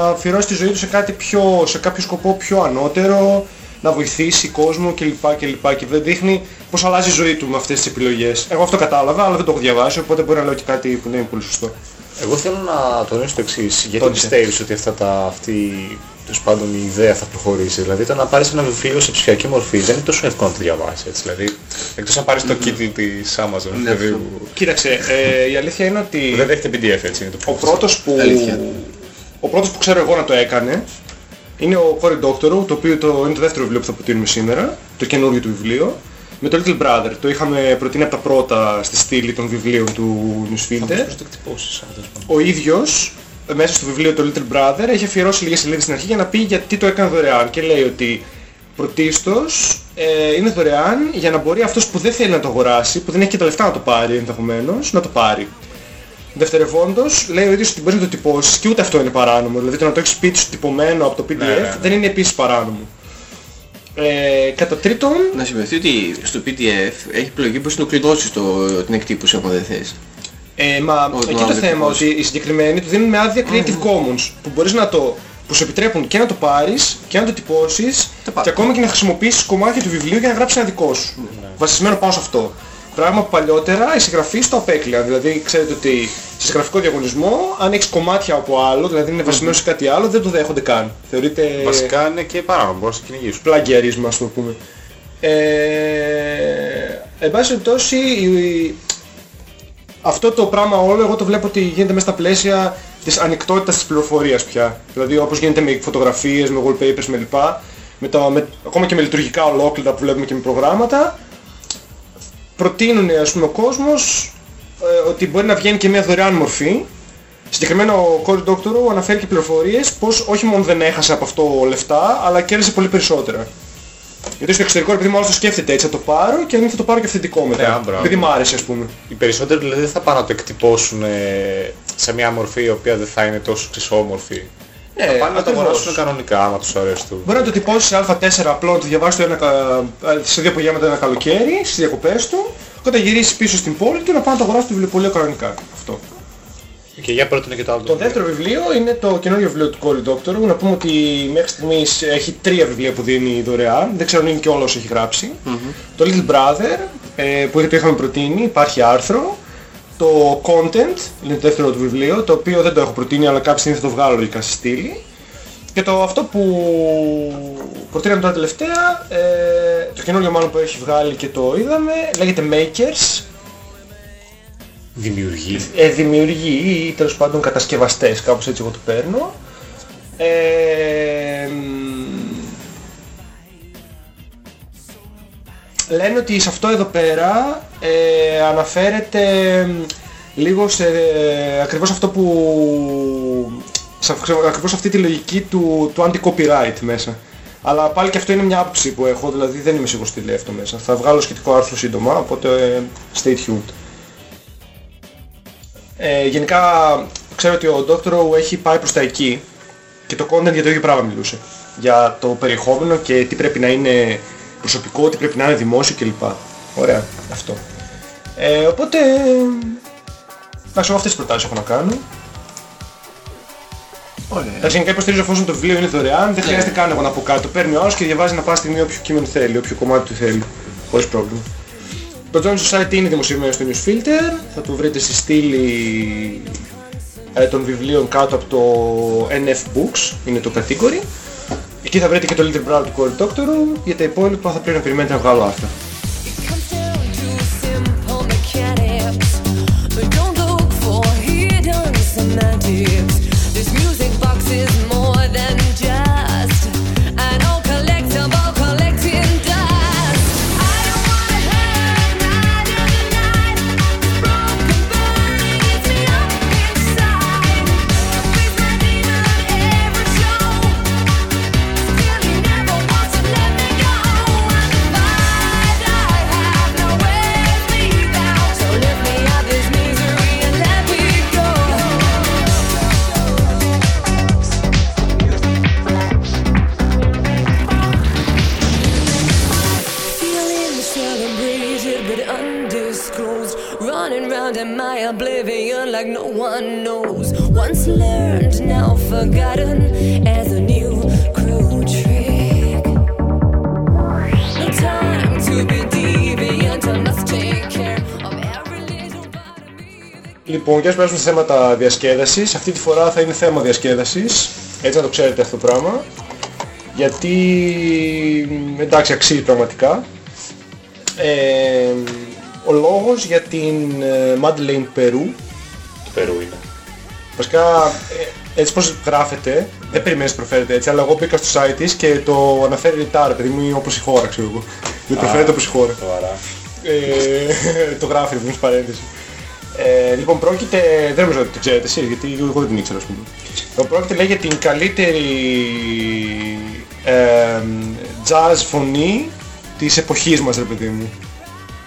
αφιερώσει τη ζωή του σε, κάτι πιο, σε κάποιο σκοπό πιο ανώτερο, να βοηθήσει κόσμο κλπ. κλπ. Και δεν δείχνει πώς αλλάζει η ζωή του με αυτές τις επιλογές. Εγώ αυτό κατάλαβα, αλλά δεν το έχω διαβάσει, οπότε μπορεί να λέω και κάτι που δεν είναι πολύ σωστό. Εγώ θέλω να τονίσω το εξής. Γιατί Τόνισε. πιστεύεις ότι αυτά τα, αυτή, τέλος πάντων η ιδέα θα προχωρήσει; Δηλαδή το να πάρεις ένα βιβλίο σε ψηφιακή μορφή δεν είναι τόσο εύκολο να το διαβάσεις. Έτσι. Δηλαδή, εκτός να πάρεις το Kindle της Amazon, Ναι, δηλαδή, αυτό. που Κοίταξε, ε, η αλήθεια είναι ότι δεν δέχεται PDF έτσι. Είναι το ο πιο πρώτος που, Αλήθεια. ο πρώτος που ξέρω εγώ να το έκανε είναι ο Cory Doctorow, το οποίο το, είναι το δεύτερο βιβλίο που θα προτείνουμε σήμερα, το καινούργιο του βιβλίο, με το Little Brother. Το είχαμε προτείνει από τα πρώτα στη στήλη των βιβλίων του Newsfilter. Πώς το εκτυπώσεις, αλλά τέλος πάντων. Ο ίδιος, μέσα στο βιβλίο το Little Brother, έχει αφιερώσει λίγες σελίδες στην αρχή για να πει γιατί το έκανε δωρεάν και λέει ότι πρωτίστως ε, είναι δωρεάν για να μπορεί αυτός που δεν θέλει να το αγοράσει, που δεν έχει και τα λεφτά να το πάρει ενδεχομένως, να το πάρει. Δευτερευόντως, λέει ο ίδιος ότι μπορείς να το τυπώσεις και ούτε αυτό είναι παράνομο. Δηλαδή το να το έχεις σπίτι σου τυπωμένο από το PDF Ναι, ναι, ναι. δεν είναι επίσης παράνομο. Ε, κατά τρίτον, Να σημειωθεί ότι στο PDF έχει επιλογή πώς να κλειδώσεις το, την εκτύπωση άμα δεν θες. Ε, μα Ο- εκεί το το άλλο θέμα δυστυχώς. ότι οι συγκεκριμένοι του δίνουν με άδεια Creative Commons που μπορείς να το που σου επιτρέπουν και να το πάρεις και να το τυπώσεις Το πάρω. και ακόμα και να χρησιμοποιήσεις κομμάτια του βιβλίου για να γράψεις ένα δικό σου. Βασισμένο πάνω σε αυτό. Πράγμα που παλιότερα οι συγγραφείς το απέκλειαν. Δηλαδή ξέρετε ότι σε συγγραφικό διαγωνισμό αν έχεις κομμάτια από άλλο, δηλαδή είναι βασισμένος σε κάτι άλλο, δεν το δέχονται καν. Θεωρείται Βασικά είναι και παράνομο, μπορείς να το κυνηγήσεις. πλαγιαρίσμα ας το πούμε. Ε, εν πάση περιπτώσει, η- αυτό το πράγμα όλο εγώ το βλέπω ότι γίνεται μέσα στα πλαίσια της ανοιχτότητας της πληροφορίας πια. Δηλαδή όπως γίνεται με φωτογραφίες, με wallpapers, με λοιπά, με τα, με, ακόμα και με λειτουργικά ολόκληρα που βλέπουμε και με προγράμματα, προτείνουν ας πούμε ο κόσμος ε, ότι μπορεί να βγαίνει και μια δωρεάν μορφή. Συγκεκριμένα ο Cory Doctorow αναφέρει και πληροφορίες πως όχι μόνο δεν έχασε από αυτό λεφτά, αλλά κέρδισε πολύ περισσότερα. Γιατί στο εξωτερικό επειδή μάλλον το σκέφτεται έτσι θα το πάρω και αν είναι θα το πάρω και αυθεντικό μετά. Ναι, α, μπράβο. επειδή μ' άρεσε ας πούμε. Οι περισσότεροι δηλαδή δεν θα πάνε να το εκτυπώσουν ε, σε μια μορφή η οποία δεν θα είναι τόσο ξεσόμορφη. Ναι, θα πάνε να το ακριβώς. αγοράσουν κανονικά άμα τους αρέσει το. Μπορεί να το τυπώσεις σε α4 απλό, να το διαβάσεις το ένα, κα- σε δύο απογεύματα ένα καλοκαίρι, στις διακοπές του, και όταν γυρίσεις πίσω στην πόλη του να πάει να το αγοράσει το βιβλιοπωλείο κανονικά. Αυτό. Και για πρώτον και το άλλο. Το δεύτερο βιβλίο είναι το καινούριο βιβλίο του Cory Doctorow. Να πούμε ότι μέχρι στιγμής έχει τρία βιβλία που δίνει δωρεάν. Δεν ξέρω αν είναι και όλο όσο έχει γράψει. Το Little Brother ε, που το είχαμε προτείνει, υπάρχει άρθρο. Το Content είναι το δεύτερο του βιβλίο, το οποίο δεν το έχω προτείνει αλλά κάποια στιγμή θα το βγάλω λογικά στη στήλη. Και το αυτό που προτείναμε τώρα τελευταία, ε, το καινούριο μάλλον που έχει βγάλει και το είδαμε, λέγεται Makers Δημιουργεί. ε, δημιουργοί ή τέλος πάντων κατασκευαστές, κάπως έτσι εγώ το παίρνω. Ε, λένε ότι σε αυτό εδώ πέρα ε, αναφέρεται μ, λίγο σε ε, ακριβώς αυτό που σε αυ- ακριβώς αυτή τη λογική του, του anti-copyright μέσα. Αλλά πάλι και αυτό είναι μια άποψη που έχω, δηλαδή δεν είμαι σίγουρος τι λέει αυτό μέσα. Θα βγάλω σχετικό άρθρο σύντομα, οπότε ε, stay tuned. Ε, γενικά ξέρω ότι ο Doctorow έχει πάει προς τα εκεί και το content για το ίδιο πράγμα μιλούσε. Για το περιεχόμενο και τι πρέπει να είναι προσωπικό, τι πρέπει να είναι δημόσιο κλπ. Ωραία, αυτό. Ε, οπότε, εντάξει, εγώ αυτές τις προτάσεις έχω να κάνω. Ωραία. Εντάξει, γενικά υποστηρίζω εφόσον το βιβλίο είναι δωρεάν, δεν χρειάζεται καν εγώ να πω κάτι. Το παίρνει ο άλλος και διαβάζει να πάει στιγμή όποιο κείμενο θέλει, όποιο κομμάτι του θέλει. Χωρίς πρόβλημα. Το Jones Society είναι δημοσιευμένο στο Newsfilter, θα το βρείτε στη στήλη ε, των βιβλίων κάτω από το NF Books, είναι το category. Εκεί θα βρείτε και το Little Brown του Cory Doctorow, για τα υπόλοιπα θα πρέπει να περιμένετε να βγάλω άρθρα. It comes down me. Λοιπόν, και ας περάσουμε σε θέματα διασκέδασης. Αυτή τη φορά θα είναι θέμα διασκέδασης. Έτσι να το ξέρετε αυτό το πράγμα. Γιατί, μ, εντάξει, αξίζει πραγματικά. Ε, ο λόγος για την ε, Madeleine Peru, Του Περού είναι. βασικά ε, έτσι πως γράφεται, δεν περιμένεις να προφέρεται έτσι, αλλά εγώ μπήκα στο site της και το αναφέρει ρητά, ρε παιδί μου, είναι όπως η χώρα, ξέρω εγώ. Δεν προφέρεται όπως η χώρα. Σοβαρά. Ε, το γράφει με παρένθεση. Ε, λοιπόν, πρόκειται, δεν νομίζω ότι το ξέρετε εσείς, γιατί εγώ δεν την ήξερα, ας πούμε. Το πρόκειται λέει για την καλύτερη ε, jazz φωνή της εποχής μας, ρε παιδί μου.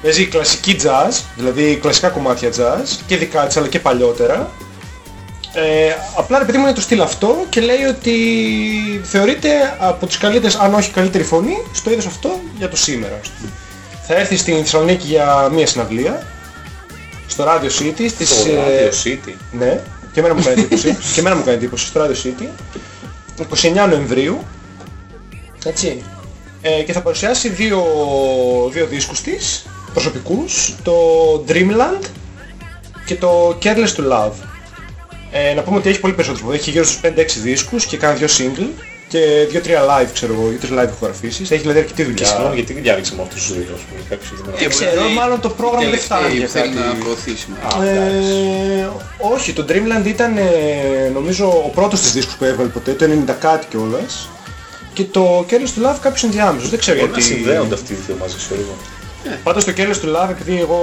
Παίζει κλασική jazz, δηλαδή κλασικά κομμάτια jazz, και δικά της αλλά και παλιότερα. Ε, απλά ρε παιδί μου είναι το στυλ αυτό και λέει ότι θεωρείται από τις καλύτερες, αν όχι καλύτερη φωνή, στο είδος αυτό για το σήμερα. ας πούμε. Θα έρθει στην Θεσσαλονίκη για μία συναυλία, στο Radio City, στις... Το ε, Radio City. ναι, και εμένα μου κάνει εντύπωση. και εμένα μου κάνει εντύπωση στο Radio City. 29 Νοεμβρίου. Έτσι. Ε, και θα παρουσιάσει δύο, δύο δίσκους της, προσωπικούς, το Dreamland και το Careless to Love. Ε, να πούμε ότι έχει πολύ περισσότερο. Έχει γύρω στους 5-6 δίσκους και κάνει δύο single και 2-3 live, ξέρω εγώ, 2-3 live ηχογραφήσεις. Έχει δηλαδή αρκετή Και δουλειά. συγγνώμη, γιατί δεν διάλεξε με αυτούς τους δύο, ας πούμε. Κάποιος γιατί δεν Και ξέρω, μπορεί- μάλλον το πρόγραμμα δεν φτάνει τελευταίοι για που θέλει κάτι. να προωθήσει. Α, εντάξει. Ε, όχι, το Dreamland ήταν ε, νομίζω ο πρώτος της δίσκους που έβγαλε ποτέ, το 90 κάτι κιόλας. Και το Careless to Love κάποιος ενδιάμεσος, δεν ξέρω Μπορεί να γιατί. συνδέονται αυτοί οι δύο μαζί, ξέρω εγώ. Πάντως το Careless to Love, επειδή εγώ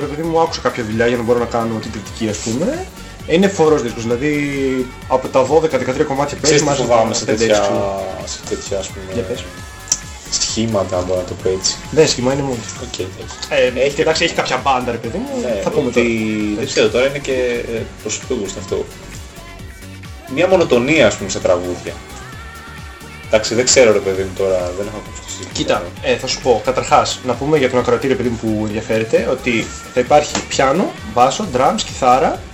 ρε παιδί μου άκουσα κάποια δουλειά για να μπορώ να κάνω την κριτική ας πούμε, είναι φοβερός δίσκος, δηλαδή από τα 12-13 κομμάτια παίζει Ξέρεις τι μαζί φοβάμαι σε τα 5-6 τέτοια, ξέρω. σε τέτοια ας Για πούμε, πες. σχήματα, αν μπορώ να το πω έτσι. Δεν σχήμα είναι μόνος. Οκ, εντάξει. Ε, έχει, εντάξει, έχει κάποια μπάντα ρε παιδί μου, Ναι, θα πούμε ότι, τώρα. δεν ξέρω, τώρα είναι και ε, προσωπικό γούστο αυτό. Μια μονοτονία, ας πούμε, σε τραγούδια. Εντάξει, δεν ξέρω ρε παιδί μου τώρα, δεν έχω ακούσει το συγκεκριμένο. Κοίτα, ε, θα σου πω, καταρχάς, να πούμε για τον ακροατήριο παιδί μου που ενδιαφέρεται, ότι θα υπάρχει πιάνο, μπάσο, drums, κιθάρα, η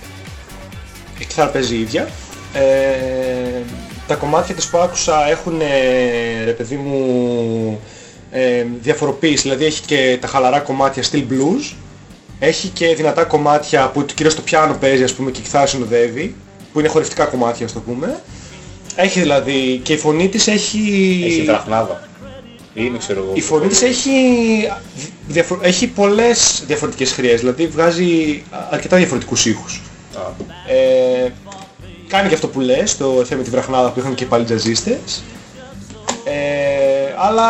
κιθάρα παίζει η ίδια. Ε, τα κομμάτια της που άκουσα έχουν, ε, ρε παιδί μου, ε, διαφοροποίηση, δηλαδή έχει και τα χαλαρά κομμάτια στυλ blues, έχει και δυνατά κομμάτια που κυρίως το πιάνο παίζει, ας πούμε, και η κιθάρα συνοδεύει, που είναι χορευτικά κομμάτια, ας το πούμε. Έχει δηλαδή, και η φωνή της έχει... Έχει βραχνάδα. Είναι, ξέρω εγώ. Η φωνή της έχει, διαφο- έχει πολλές διαφορετικές χρειές, δηλαδή βγάζει αρκετά διαφορετικούς ήχους. Α, Ε, κάνει και αυτό που λες, το θέμα με τη βραχνάδα που είχαν και πάλι τζαζίστες. Ε, αλλά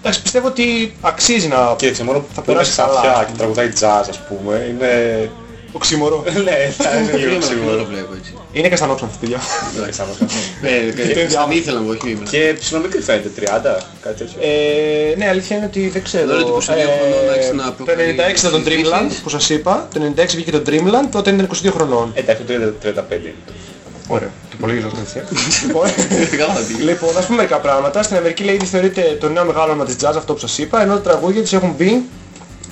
εντάξει, πιστεύω ότι αξίζει να... Κοίταξε, μόνο που Θα θα περάσει περάσει καλά. σαφιά και τραγουδάει jazz, ας πούμε, είναι... Οξύμορο. ναι, θα είναι λίγο Δεν το σίγουρο. βλέπω έτσι. Είναι καστανόξανθο, παιδιά. Εντάξει, άμα κάνω. Ε, Θα ήθελα να όχι ήμουν. Και ψηλομικρή φαίνεται, 30, κάτι τέτοιο. Ε, ναι, αλήθεια είναι ότι δεν ξέρω. Τώρα το 22 χρονών άρχισε να το προχωρεί 96 ήταν το στις Dreamland ειδήσεις. που σας είπα. Το 96 βγήκε το Dreamland, τότε ήταν 22 χρονών. Εντάξει, το 35 είναι. Ωραία, το υπολογίζω αυτό έτσι. Λοιπόν, Καλά τι. Λοιπόν, ας πούμε μερικά πράγματα. Στην Αμερική λέει ότι θεωρείται το νέο μεγάλο όνομα της jazz, αυτό που σας είπα, ενώ τα τραγούδια της έχουν μπει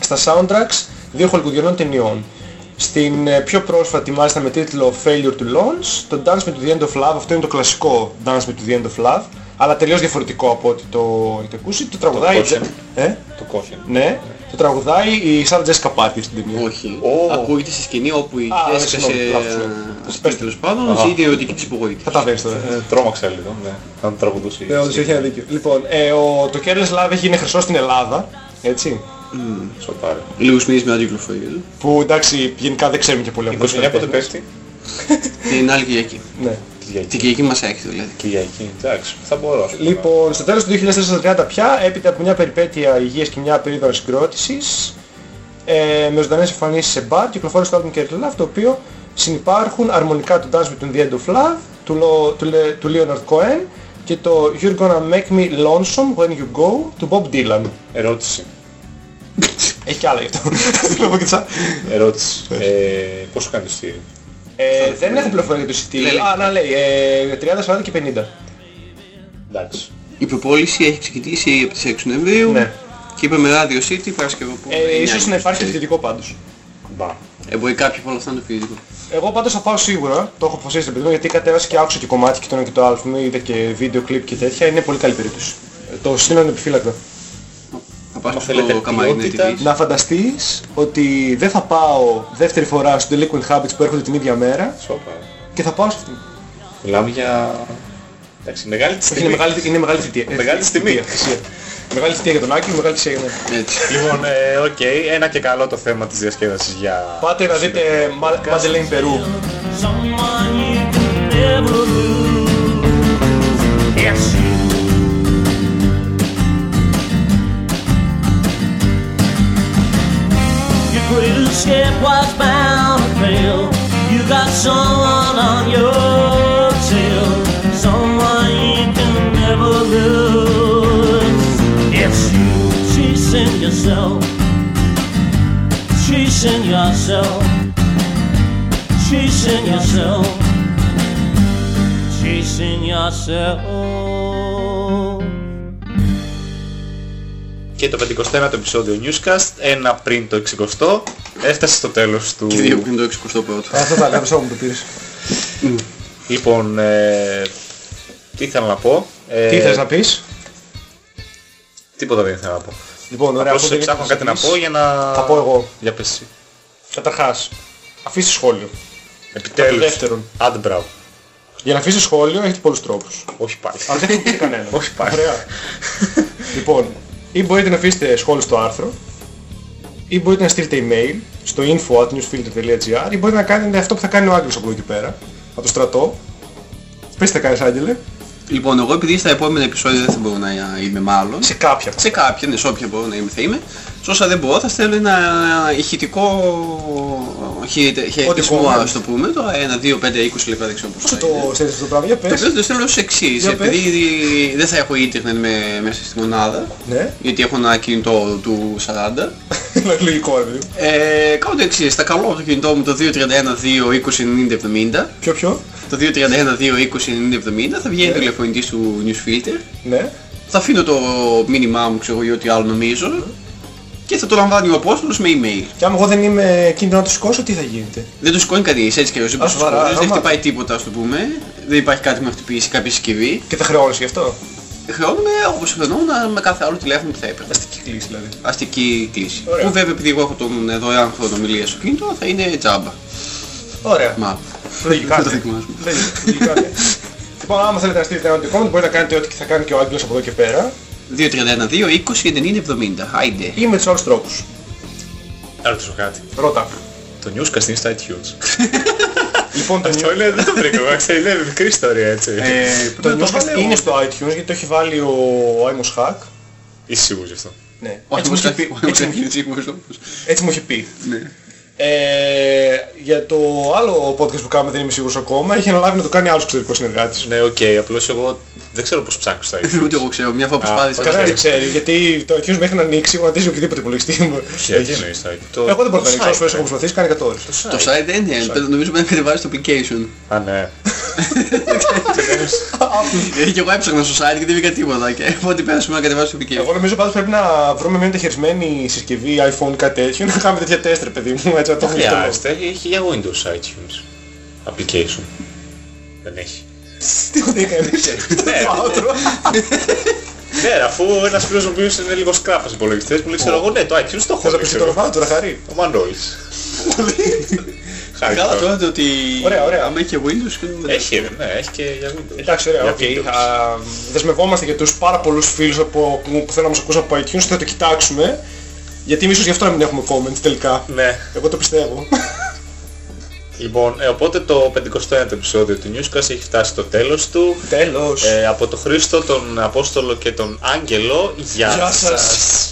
στα soundtracks δύο χολικουδιανών ταινιών. Στην ε, πιο πρόσφατη μάλιστα με τίτλο Failure to Launch, το Dance Me to the End of Love, αυτό είναι το κλασικό Dance Me to the End of Love, αλλά τελείως διαφορετικό από ό,τι το έχετε ακούσει. Το τραγουδάει... Κόχεν. ε, Το κόχεν. ναι, το τραγουδάει η Sarah Jessica Parker στην ταινία. Όχι. Ω. Ακούγεται στη σκηνή όπου η Α, Jessica συγγνώμη, λάθος, ναι. σε... Πες τέλος πάντων Αχα. ζήτει η ερωτική της υπογοήτευση. Καταλαβαίνεις τώρα. ε. Ε, Τρόμαξα λίγο, ναι. Θα το τραγουδούσε. Ναι, όντως έχει ένα δίκιο. Λοιπόν, ε, ο, το Careless Love έχει είναι χρυσό στην Ελλάδα, έτσι. Σοπάρε. Λίγους μήνες μετά την κυκλοφορία του. Που εντάξει, γενικά δεν ξέρουμε και πολύ από 29 πότε πέφτει. Την άλλη Κυριακή. Ναι. Κυριακή. Την Κυριακή μας έρχεται δηλαδή. Κυριακή. Εντάξει, θα μπορώ. ας πούμε. Λοιπόν, στο τέλος του 2030 πια, έπειτα από μια περιπέτεια υγείας και μια περίοδο συγκρότησης, ε, με ζωντανές εμφανίσεις σε μπαρ, κυκλοφόρησε το album Careless Love, το οποίο συνυπάρχουν αρμονικά το Dance Between the End of Love, του, Lo- του, Le- του Leonard Cohen και το You're Gonna Make Me Lonesome When You Go του Bob Dylan. Ερώτηση. Έχει κι άλλα γι' αυτό. Το πω και τσα. Ερώτηση. Ε, πόσο κάνει το ειστήριο. Ε, δεν έχω πληροφορία για το εισιτήριο. Λέει. Α, να λέει, ε, 30, 40 και 50. Εντάξει. Η προπόληση έχει ξεκινήσει από τις 6 Νοεμβρίου Ναι. και είπαμε Radio City Παρασκευό που Ε, ίσως να υπάρχει ιδιωτικό πάντως. Μπα. Ε, μπορεί κάποιοι από όλα αυτά να το φυσικό. Εγώ πάντως θα πάω σίγουρα, το έχω αποφασίσει παιδί μου, γιατί κατέβασα και άκουσα και κομμάτι και το ένα και το άλλο, μου είδα και βίντεο κλιπ και τέτοια, είναι πολύ καλή περίπτωση. Ε, Το συστήνω ανεπιφύλακτα. Θα πας Άμα στο θέλετε καμαρίνι ποιότητα, TV. Να φανταστείς ότι δεν θα πάω δεύτερη φορά στο Delinquent Habits που έρχονται την ίδια μέρα Σόπα. και θα πάω σε αυτήν. Μιλάμε για... Εντάξει, μεγάλη τη Όχι, είναι μεγάλη, είναι μεγάλη θητεία. Ε, Μεγάλη τιμή. θητεία, θυσία. Μεγάλη θητεία για τον Άκη, μεγάλη θυσία για μένα. Έτσι. Λοιπόν, ε, οκ, ένα και καλό το θέμα της διασκέδασης για... Πάτε να δείτε Madeleine Περού. someone Escape was bound to fail. You got someone on your tail, someone you can never lose. It's you chasing yourself, chasing yourself chasing yourself, chasing yourself. Και το 51ο επεισόδιο Newscast, ένα πριν το 60ο, έφτασε στο τέλος του... Και δύο πριν το 61ο. Αυτό τα λέω, μου το πήρες. Λοιπόν, ε, τι ήθελα να πω. Ε, Τι θες να πεις; Τίποτα δεν ήθελα να πω. Λοιπόν, ωραία. Απλώς οπότε ψάχνω γιατί κάτι να θες πω για να... Θα πω εγώ. Για πες εσύ. Καταρχάς, αφήσεις σχόλιο. Επιτέλους. δεύτερον. Άντε μπράβο. Για να αφήσεις σχόλιο έχετε πολλούς τρόπους. Όχι πάλι. Αλλά δεν έχω πει κανένα. Όχι πάλι. Ωραία. λοιπόν, ή μπορείτε να αφήσετε σχόλιο στο άρθρο, ή μπορείτε να στείλετε email στο info.newsfilter.gr ή μπορείτε να κάνετε αυτό που θα κάνει ο Άγγελος από εδώ και πέρα, από το στρατό. Πες τι θα κάνεις Άγγελε. Λοιπόν, εγώ επειδή στα επόμενα επεισόδια δεν θα μπορώ να είμαι μάλλον. Σε κάποια. Σε κάποια, ναι, σε όποια μπορώ να είμαι θα είμαι. Σε όσα δεν μπορώ θα στέλνω ένα ηχητικό χειριτε- χαιρετισμό, κόμμα. ας το πούμε. Το 1, 2, 5, 20 λεπτά δεν ξέρω πώς Πώς θα το είναι. στέλνεις αυτό το πράγμα, για Το πες. οποίο το στέλνω ως εξής. Για πες. Επειδή δεν θα έχω ίντερνετ με- μέσα στη μονάδα, Ναι, γιατί έχω ένα κινητό του 40, είναι λογικό ρε παιδί. ε, κάνω το εξής. Θα καλώ από το κινητό μου το 231 2 20 90 70. Ποιο ποιο; Το 231 2 20 90 70 θα βγαίνει ο τηλεφωνητής του Newsfilter. Ναι. Θα αφήνω το μήνυμά μου, ξέρω εγώ, ή ό,τι άλλο νομίζω. Και θα το λαμβάνει ο Απόστολος με email. Και άμα εγώ δεν είμαι εκείνο να το σηκώσω, τι θα γίνεται; Δεν το σηκώνει κανείς, έτσι και αλλιώς. Δεν Α, μπορεί να το σοβαρά, σηκώσεις, δεν άμα- χτυπάει τίποτα, ας το πούμε. Δεν υπάρχει κάτι που να χτυπήσει κάποια συσκευή. Και θα χρεώνεις γι' αυτό; Χρεώνουμε όπως χρεωνόμουν με κάθε άλλο τηλέφωνο που θα έπαιρνα. Αστική κλίση δηλαδή. Αστική κλίση. Ωραία. Που βέβαια επειδή εγώ έχω τον ε, δωρεάν χρόνο ομιλία στο κινητό θα είναι τζάμπα. Ωραία. Μα. Λογικά. Δεν το ναι. δοκιμάζουμε. Λογικά, ναι. Λοιπόν, άμα θέλετε να στείλετε ένα comment, μπορείτε να κάνετε ό,τι θα κάνει και ο Άγγελος από εδώ και πέρα 231 2 20 90 70. Άιντε. ή με τους άλλους τρόπους. Να ρωτήσω κάτι. Ρώτα. Το Newscast είναι στα iTunes. Λοιπόν, το Αυτό είναι, δεν το βρήκα εγώ, ξέρεις, είναι μικρή ιστορία έτσι. Ε, το να το Newscast βάλω. είναι στο iTunes γιατί το έχει βάλει ο Amos Hack. Είσαι σίγουρος γι' αυτό. Ναι. Όχι, Έτσι μου όμως είχε πει. κάτι- έτσι μου- όχι, σίγουρος όμως. Έτσι μου είχε πει. Ναι. Ε, για το άλλο podcast που κάνουμε δεν είμαι σίγουρος ακόμα. Έχει αναλάβει να το κάνει άλλος εξωτερικός συνεργάτης. Ναι, οκ, απλώς εγώ δεν ξέρω πώς ψάχνω στα iTunes. Ούτε εγώ ξέρω, μια φορά προσπάθησα. Κανένα δεν ξέρει γιατί το iTunes μέχρι να ανοίξει γονατίζει οποιοδήποτε υπολογιστή μου. Γιατί εννοείς στα iTunes. Το- Εγώ δεν μπορώ να το ανοίξω. Όσες site, φορές έχω ε. προσπαθήσει κάνει 100 ώρες. Το site δεν είναι, νομίζω πρέπει να κατεβάζεις το application. Α, ναι. Ε, Και εγώ έψαχνα στο site και δεν βρήκα τίποτα και ό,τι πέρασαμε να κατεβάσω το application. Εγώ νομίζω πάντως πρέπει να βρούμε μια μεταχειρισμένη συσκευή iPhone κάτι τέτοιο να κάνουμε τέτοια τεστ ρε παιδί μου έτσι να το Δεν έχουμε στο χρειάζεται, έχει για Windows iTunes. Application. Δεν έχει. Τι μου δεν έκανε. Ναι, Ναι, αφού ένας φίλος μου οποίος είναι λίγο σκράπας υπολογιστές μου λέει ξέρω εγώ ναι το iTunes το έχω. Θες να δεν πεις το ξέρω. όνομά του να χαρεί. Ο Μανώλης. Χάρη Καλά τώρα. τώρα το ότι Ωραία, ωραία. άμα έχει και Windows και Έχει, ρε, ναι, έχει και για Windows. Εντάξει, ωραία, Για OK. Windows. Α, Δεσμευόμαστε για τους πάρα πολλούς φίλους από, που, που θέλουν να μας ακούσουν από iTunes, θα το κοιτάξουμε. Γιατί ίσως γι' αυτό να μην έχουμε comments τελικά. Ναι. Εγώ το πιστεύω. Λοιπόν, ε, οπότε το 51ο επεισόδιο του Newscast έχει φτάσει στο τέλος του. Τέλος. Ε, από τον Χρήστο, τον Απόστολο και τον Άγγελο, γεια, Γεια σας. σας.